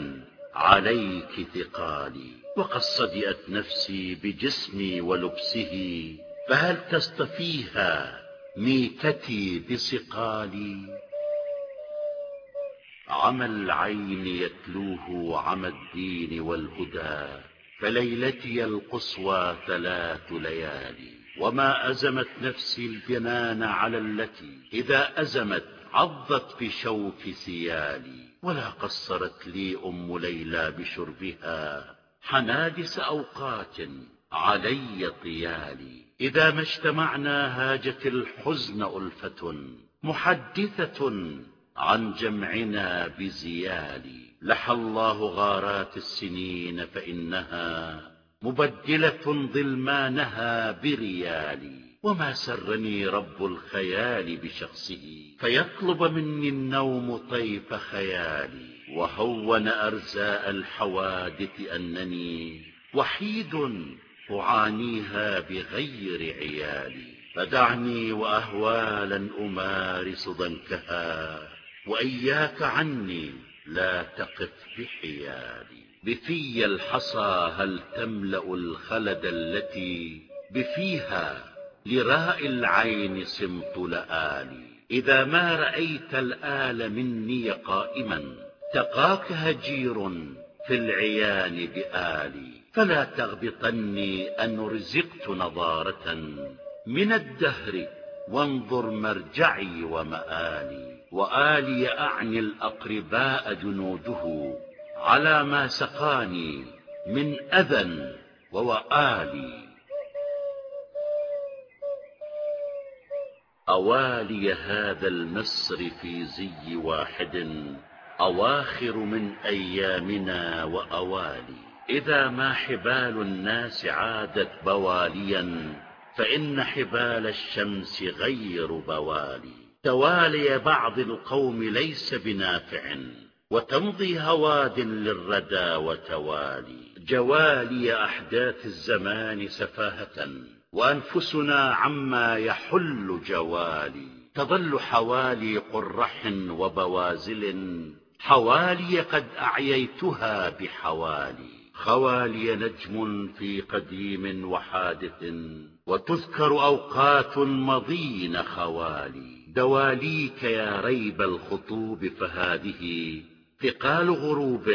عليك ثقالي. وقد صدئت نفسي بجسمي ولبسه فهل تستفيها ميتتي بصقالي؟ عمى العين يتلوه عمى الدين والهدى فليلتي القصوى ثلاث ليالي. وما أزمت نفسي الجنان على التي إذا أزمت عضت بشوك سيالي. ولا قصرت لي أم ليلى بشربها حنادس أوقات علي طيالي. إذا ما اجتمعنا هاجت الحزن ألفة محدثة عن جمعنا بزيال. لحى الله غارات السنين فإنها مبدلة ظلمانها بريال. وما سرني رب الخيال بشخصه فيطلب مني النوم طيف خيالي وهون أرزاء الحوادث أنني وحيد أعانيها بغير عيالي. فدعني وأهوالا أمارس ضنكها وإياك عني لا تقف بحيالي. بفي الحصى هل تملأ الخلد التي بفيها لراء العين صمت لآلي؟ إذا ما رأيت الآل مني قائما تقاك هجير في العيان بآلي. فلا تغبطني أن رزقت نظارة من الدهر وانظر مرجعي ومآلي وآلي أعني الأقرباء جنوده على ما سقاني من أذى ووآلي. أوالي هذا المصر في زي واحد أواخر من أيامنا وأوالي. إذا ما حبال الناس عادت بواليا فإن حبال الشمس غير بوالي. توالي بعض القوم ليس بنافع وتمضي هواد للردى وتوالي. جوالي أحداث الزمان سفاهة وأنفسنا عما يحل جوالي. تظل حوالي قرح وبوازل حوالي قد أعييتها بحوالي. خوالي نجم في قديم وحادث وتذكر أوقات مضين خوالي. دواليك يا ريب الخطوب فهذه ثقال غروب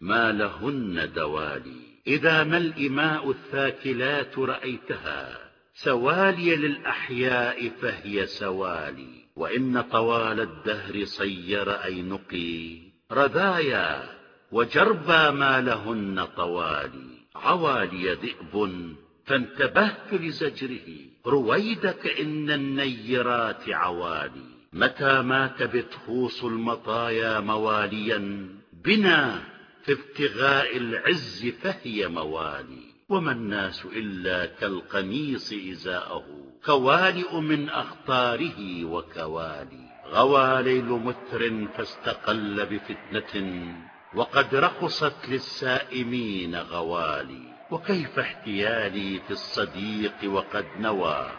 ما لهن دوالي. إذا ما الإماء الثاكلات رأيتها سوالي للأحياء فهي سوالي. وإن طوال الدهر صير أينقي رذايا وجربا ما لهن طوالي. عوالي ذئب فانتبهت لزجره. رويدك إن النيرات عوالي. متى مات بتخوص المطايا مواليا. بنا في ابتغاء العز فهي موالي. وما الناس إلا كالقميص إزاءه. كوالئ من أخطاره وكوالي. غوى ليل متر فاستقل بفتنة. وقد رخصت للسائمين غوالي وكيف احتيالي في الصديق وقد نوى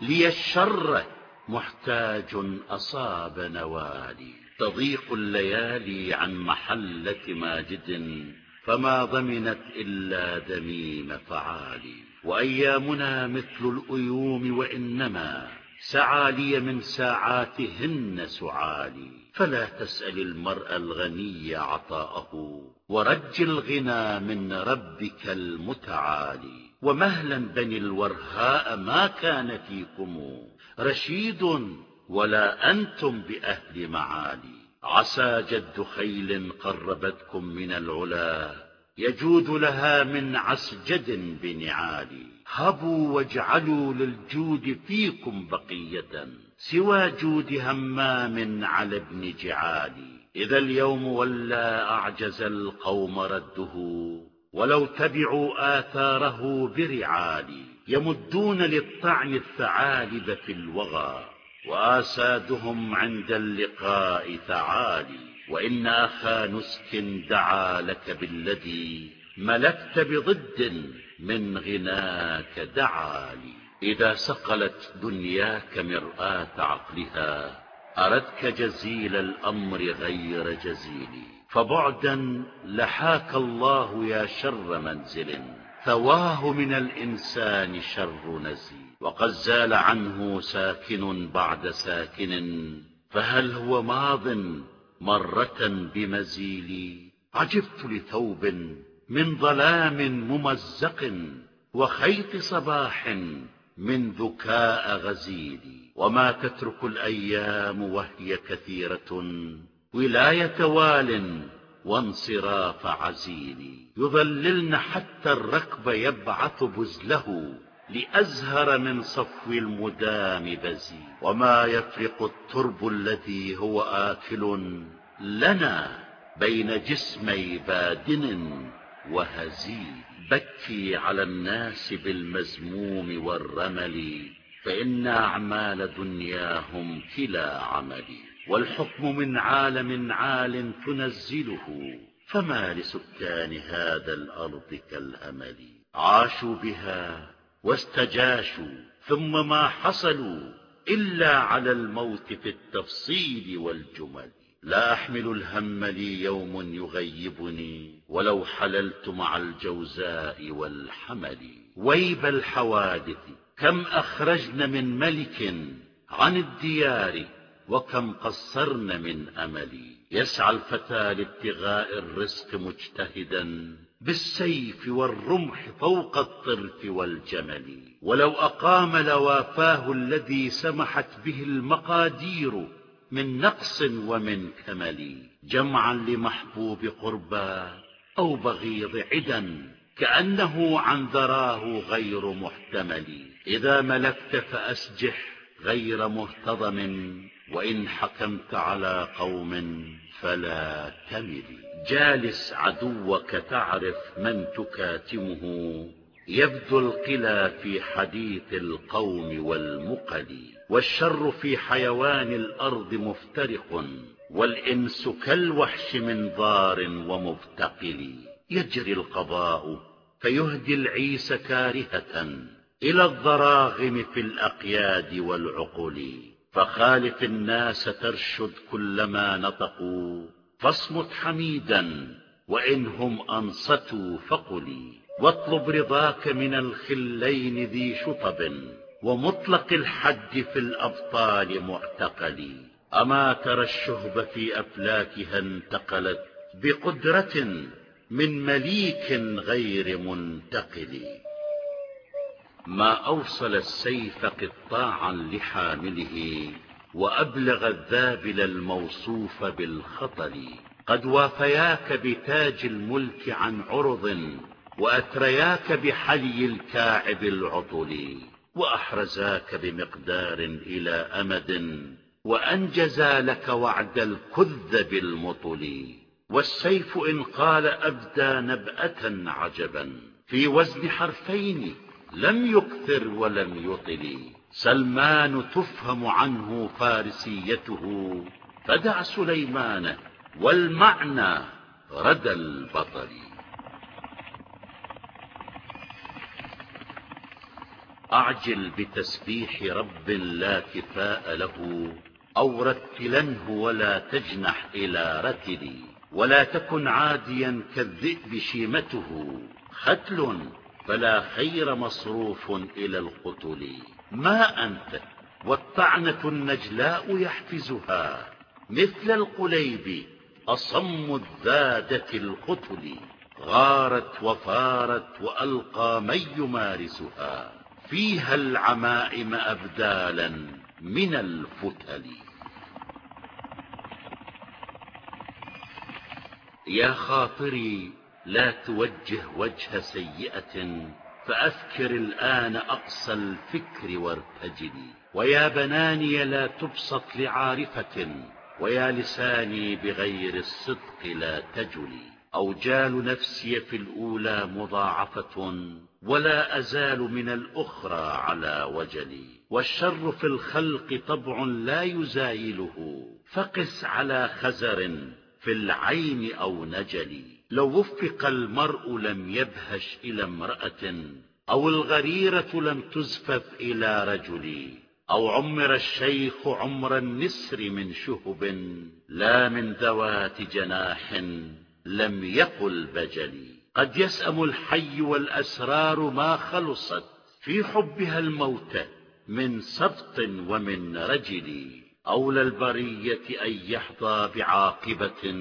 لي الشر محتاج أصاب نوالي. تضيق الليالي عن محلة ماجد فما ضمنت إلا دميم فعالي. وأيامنا مثل الأيوم وإنما سعى لي من ساعاتهن سعالي فلا تسأل المرء الغني عطاءه. ورج الغنى من ربك المتعالي. ومهلا بني الورهاء ما كان فيكم. رشيد ولا أنتم بأهل معالي. عسى جد خيل قربتكم من العلا. يجود لها من عسجد بنعالي. هبوا واجعلوا للجود فيكم بقية سوى جود همام على ابن جعالي إذا اليوم ولا أعجز القوم رده ولو تبعوا آثاره برعالي يمدون للطعن الثعالب في الوغى وآسادهم عند اللقاء ثعالي وإن أخا نسك دعا لك بالذي ملكت بضد من غناك دعالي إذا سقلت دنياك مرآة عقلها أردك جزيل الأمر غير جزيل. فبعدا لحاك الله يا شر منزل ثواه من الإنسان شر نزيل. وقد زال عنه ساكن بعد ساكن فهل هو ماض مرة بمزيل عجبت لثوب من ظلام ممزق وخيط صباح من ذكاء غزيل. وما تترك الأيام وهي كثيرة ولاية وال وانصراف عزيل. يظللن حتى الركب يبعث بزله لأزهر من صفو المدام بزيل وما يفرق الترب الذي هو آكل لنا بين جسمي بادن وهزيل بكي على الناس بالمزموم والرمل فإن أعمال دنياهم كلا عمل والحكم من عالم عال تنزله فما لسكان هذا الأرض كالأمل. عاشوا بها واستجاشوا ثم ما حصلوا إلا على الموت في التفصيل والجمل. لا أحمل الهم لي يوم يغيبني ولو حللت مع الجوزاء والحمل. ويب الحوادث كم أخرجن من ملك عن الديار وكم قصرن من أملي يسعى الفتى لابتغاء الرزق مجتهدا بالسيف والرمح فوق الطرف والجمل. ولو أقام لوافاه الذي سمحت به المقادير من نقص ومن كمل جمعا لمحبوب قربى أو بغيض عدا كأنه عن ذراه غير محتمل. إذا ملكت فأسجح غير مهتضم وإن حكمت على قوم فلا تمل. جالس عدوك تعرف من تكاتمه. يبدو القلى في حديث القوم والمقل والشر في حيوان الأرض مفترق والإنس كالوحش من ضار ومبتقل. يجري القضاء فيهدي العيس كارهة إلى الضراغم في الأقياد والعقل فخالف الناس ترشد كلما نطقوا فاصمت حميدا وإن هم أنصتوا فقلي. واطلب رضاك من الخلين ذي شطب ومطلق الحد في الأبطال معتقل. أما ترى الشهب في أفلاكها انتقلت بقدرة من مليك غير منتقل. ما أوصل السيف قطاعا لحامله وأبلغ الذابل الموصوف بالخطل. قد وافياك بتاج الملك عن عرض وأترياك بحلي الكاعب العطل وأحرزاك بمقدار إلى أمد وأنجزا لك وعد الكذب المطل والسيف إن قال أبدى نبأة عجبا في وزن حرفين لم يكثر ولم يطل. سلمان تفهم عنه فارسيته فدع سليمان والمعنى ردى البطل. أعجل بتسبيح رب لا كفاء له أو رتلنه ولا تجنح إلى رتلي. ولا تكن عاديا كالذئب شيمته ختل فلا خير مصروف إلى القتل. ما أنت؟ والطعنة النجلاء يحفزها. مثل القليب أصم الذادة القتل غارت وفارت وألقى من يمارسها فيها العمائم أبدالا من الفتل. يا خاطري لا توجه وجه سيئة فأفكر الآن أقصى الفكر وارتجلي ويا بناني لا تبسط لعارفة ويا لساني بغير الصدق لا تجلي أوجال نفسي في الأولى مضاعفة ولا أزال من الأخرى على وجلي. والشر في الخلق طبع لا يزايله. فقس على خزر في العين أو نجل لو وفق المرء لم يبهش إلى امرأة أو الغريرة لم تزفف إلى رجل أو عمر الشيخ عمر النسر من شهب لا من ذوات جناح. لم يقل بجلي. قد يسأم الحي والأسرار ما خلصت. في حبها الموت من سبط ومن رجل. أولى البرية أن يحظى بعاقبة.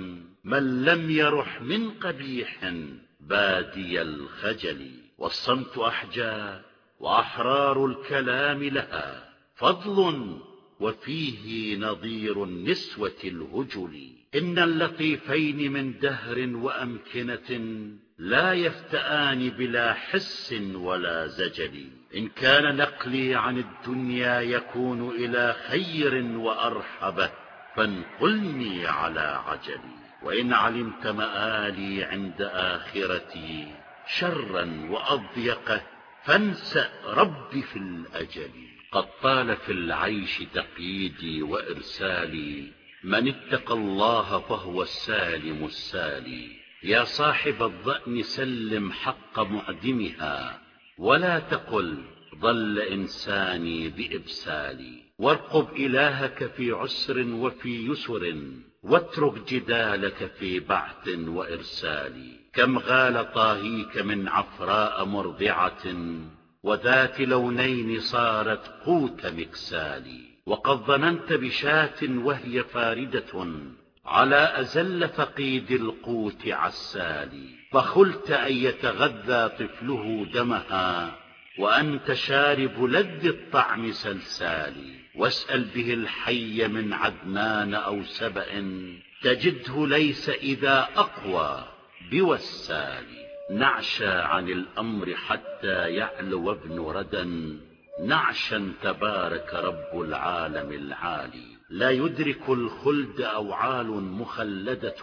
من لم يرح من قبيح بادي الخجل. والصمت أحجى وأحرار الكلام لها. فضل وفيه نظير النسوة الهجل. إن اللطيفين من دهر وأمكنة لا يفتآن بلا حس ولا زجل. إن كان نقلي عن الدنيا يكون إلى خير وأرحبة فانقلني على عجلي وإن علمت مآلي عند آخرتي شرا وأضيقه فانسأ ربي في الأجل. قد طال في العيش تقييدي وإرسالي. من اتقى الله فهو السالم السالي. يا صاحب الضأن سلم حق معدمها. ولا تقل ضل إنساني بإبسالي. وارقب إلهك في عسر وفي يسر. واترك جدالك في بعث وإرسال. كم غال طاهيك من عفراء مرضعة. وذات لونين صارت قوت مكسال وقد ظننت بشاة وهي فاردة على أزل فقيد القوت عسال فخلت أن يتغذى طفله دمها وأنت شارب لذ الطعم سلسال واسأل به الحي من عدنان أو سبأ تجده ليس إذا أقوى بوسال. نعشى عن الأمر حتى يعلو ابن ردى نعشا تبارك رب العالم العالي. لا يدرك الخلد أوعال مخلدة.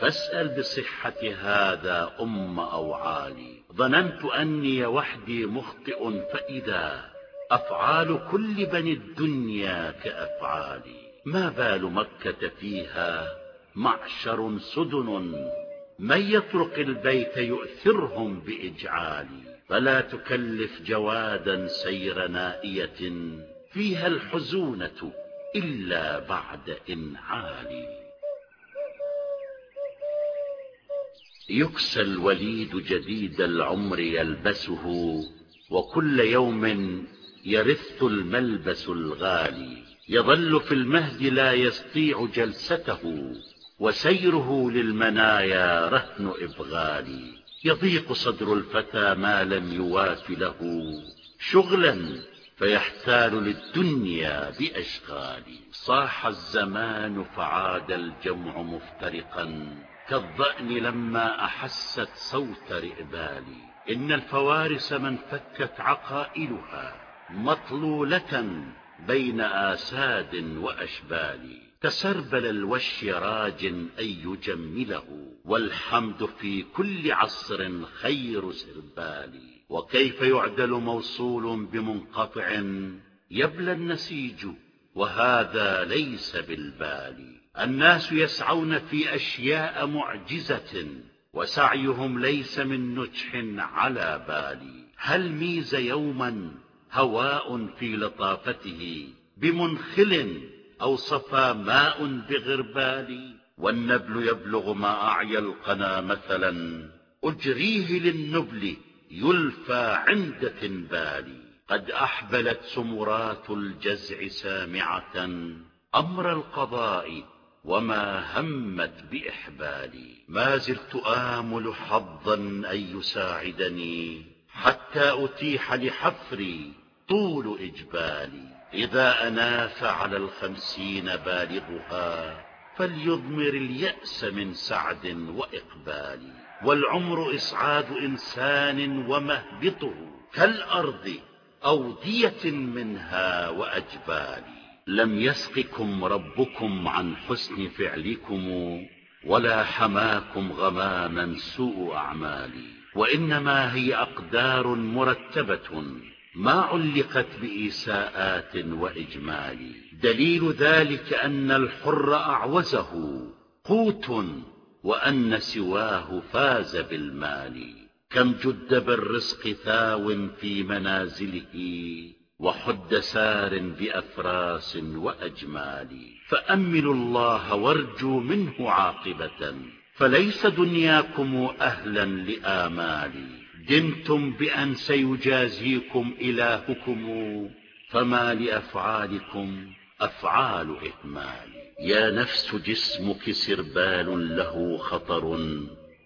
فاسأل بصحة هذا أم أوعالي. ظننت أني وحدي مخطئ فإذا. أفعال كل بني الدنيا كأفعالي. ما بال مكة فيها معشر سدن. من يطرق البيت يؤثرهم بإجعالي فلا تكلف جوادا سير نائية فيها الحزونة إلا بعد إنعال. يكسى الوليد جديد العمر يلبسه وكل يوم يرث الملبس الغالي. يظل في المهد لا يستطيع جلسته وسيره للمنايا رهن إبغال. يضيق صدر الفتى ما لم يواف له. شغلا فيحتال للدنيا بأشغال. صاح الزمان فعاد الجمع مفترقا. كالضأن لما أحست صوت رئبال. إن الفوارس من فكت عقائلها مطلولة بين آساد وأشبال. تسربل الوش راج أن يجمله والحمد في كل عصر خير سربال. وكيف يعدل موصول بمنقطع يبلى النسيج وهذا ليس بالبال. الناس يسعون في أشياء معجزة وسعيهم ليس من نجح على بال. هل ميز يوما هواء في لطافته بمنخل أو صفى ماء بغربال والنبل يبلغ ما أعيا القنا مثلا أجريه للنبل يلفى عند تنبال. قد أحبلت سمرات الجزع سامعة أمر القضاء وما همت بإحبالي ما زلت آمل حظا أن يساعدني حتى أتيح لحفري طول إجبالي. إذا أناف على الخمسين بالغها فليضمر اليأس من سعد وإقبال. والعمر إسعاد إنسان ومهبطه كالأرض أودية منها وأجبال. لم يسقكم ربكم عن حسن فعلكم ولا حماكم غماما سوء أعمال وإنما هي أقدار مرتبة. ما علقت بإيساءات وإجمال. دليل ذلك أن الحر أعوزه قوت وأن سواه فاز بالمال. كم جد بالرزق ثاو في منازله وحد سار بأفراس وأجمال. فأملوا الله وارجوا منه عاقبة. فليس دنياكم أهلا لآمال. دنتم بأن سيجازيكم إلهكم فما لأفعالكم؟ أفعال إهمال. يا نفس جسمك سربال له خطر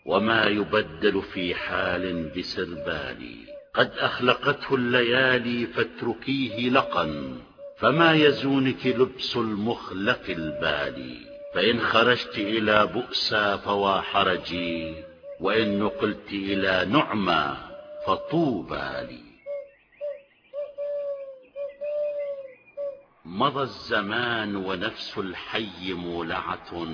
وما يبدل في حال بسربال. قد أخلقته الليالي فاتركيه لقا فما يزونك لبس المخلق البالي فإن خرجت إلى بؤسى فوا حرجي وإن نقلت إلى نعمى فطوبى لي. مضى الزمان ونفس الحي مولعة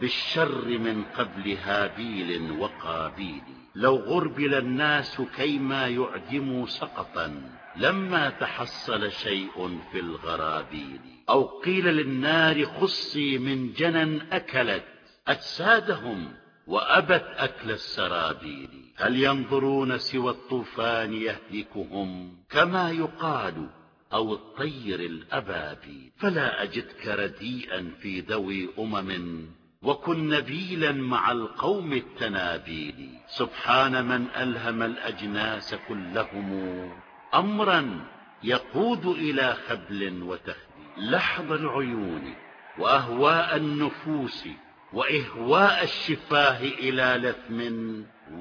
بالشر من قبل هابيل وقابيل. لو غربل الناس كيما يعدموا سقطا لما تحصل شيء في الغرابيل. أو قيل للنار خصي من جنى أكلت أجسادهم وأبت أكل السرابيل. هل ينظرون سوى الطوفان يهلكهم كما يقال أو الطير الأبابيل؟ فلا أجدك رديئا في ذوي أمم وكن نبيلا مع القوم التنابيل. سبحان من ألهم الأجناس كلهم أمرا يقود إلى خبل وتخديل لحظ العيون وأهواء النفوس وإهواء الشفاه إلى لثم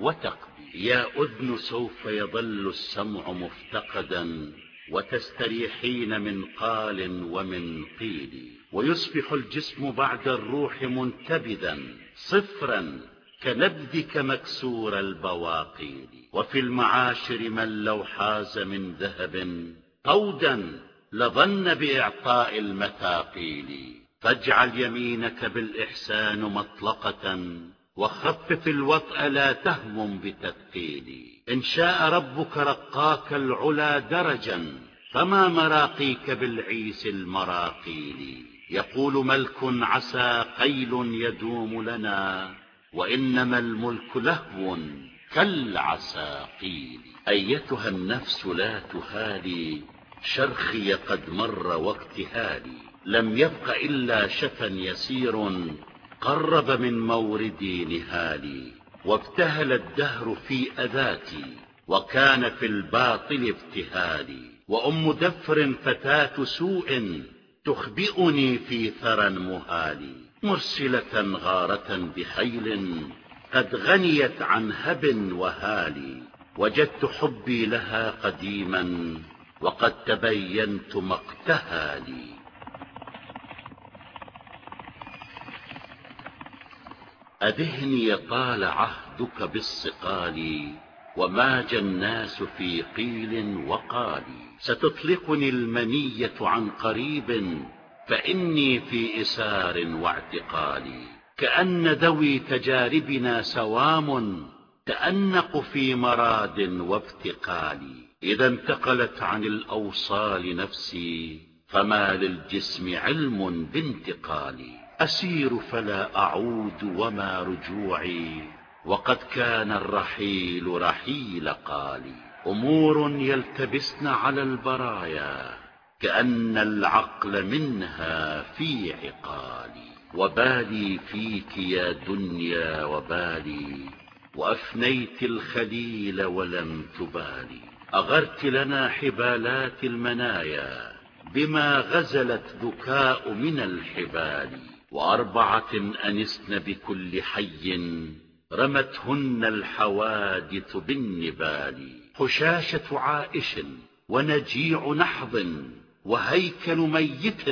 وتقبيل. يا أذن سوف يظل السمع مفتقدا وتستريحين من قال ومن قيل. ويصبح الجسم بعد الروح منتبذا صفرا كنبذك مكسور البواقيل. وفي المعاشر من لو حاز من ذهب قودا لظن بإعطاء المثاقيل فاجعل يمينك بالإحسان مطلقة وخفف الوطأ لا تهمم بتثقيل. إن شاء ربك رقاك العلا درجا فما مراقيك بالعيس المراقيل. يقول ملك عسى قيل يدوم لنا وإنما الملك لهو كالعساقيل أيتها النفس لا تهالي شرخي قد مر واقتهالي لم يبق إلا شفا يسير قرب من موردي نهالي وابتهل الدهر في أذاتي وكان في الباطل ابتهالي. وأم دفر فتاة سوء تخبئني في ثرى مهالي. مرسلة غارة بحيل قد غنيت عن هب وهالي. وجدت حبي لها قديما وقد تبينت مقتها لي أذهني طال عهدك بالصقال وماج الناس في قيل وقال. ستطلقني المنية عن قريب فإني في إسار واعتقال. كأن ذوي تجاربنا سوام تأنق في مراد وافتقال. إذا انتقلت عن الأوصال نفسي فما للجسم علم بانتقالي أسير فلا أعود وما رجوعي وقد كان الرحيل رحيل قالي. أمور يلتبسن على البرايا كأن العقل منها في عقالي. وبالي فيك يا دنيا وبالي وأفنيت الخليل ولم تبالي. أغرت لنا حبالات المنايا بما غزلت ذكاء من الحبال. وأربعة أنسن بكل حي رمتهن الحوادث بالنبال. حشاشة عائش ونجيع نحض وهيكل ميت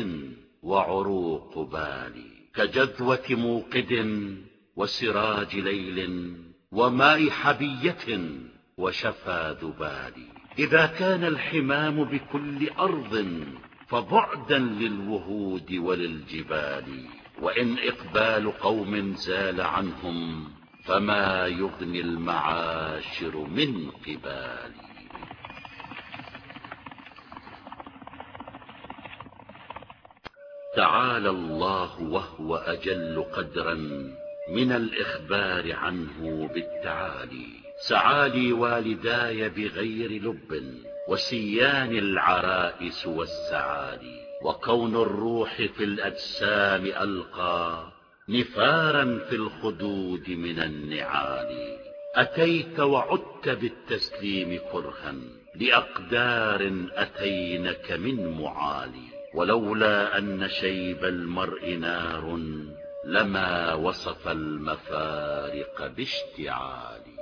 وعروق بالي كجذوة موقد وسراج ليل وماء حبية وشفى ذبال. إذا كان الحمام بكل أرض فبعدا للوهود وللجبال. وإن إقبال قوم زال عنهم فما يغني المعاشر من قبال تعالى الله وهو أجل قدرا من الإخبار عنه بالتعالي. سعالي والداي بغير لب وسيان العرائس والسعالي. وكون الروح في الأجسام ألقى نفارا في الخدود من النعال. أتيت وعدت بالتسليم كرها لأقدار أتينك من معالي. ولولا أن شيب المرء نار لما وصف المفارق باشتعال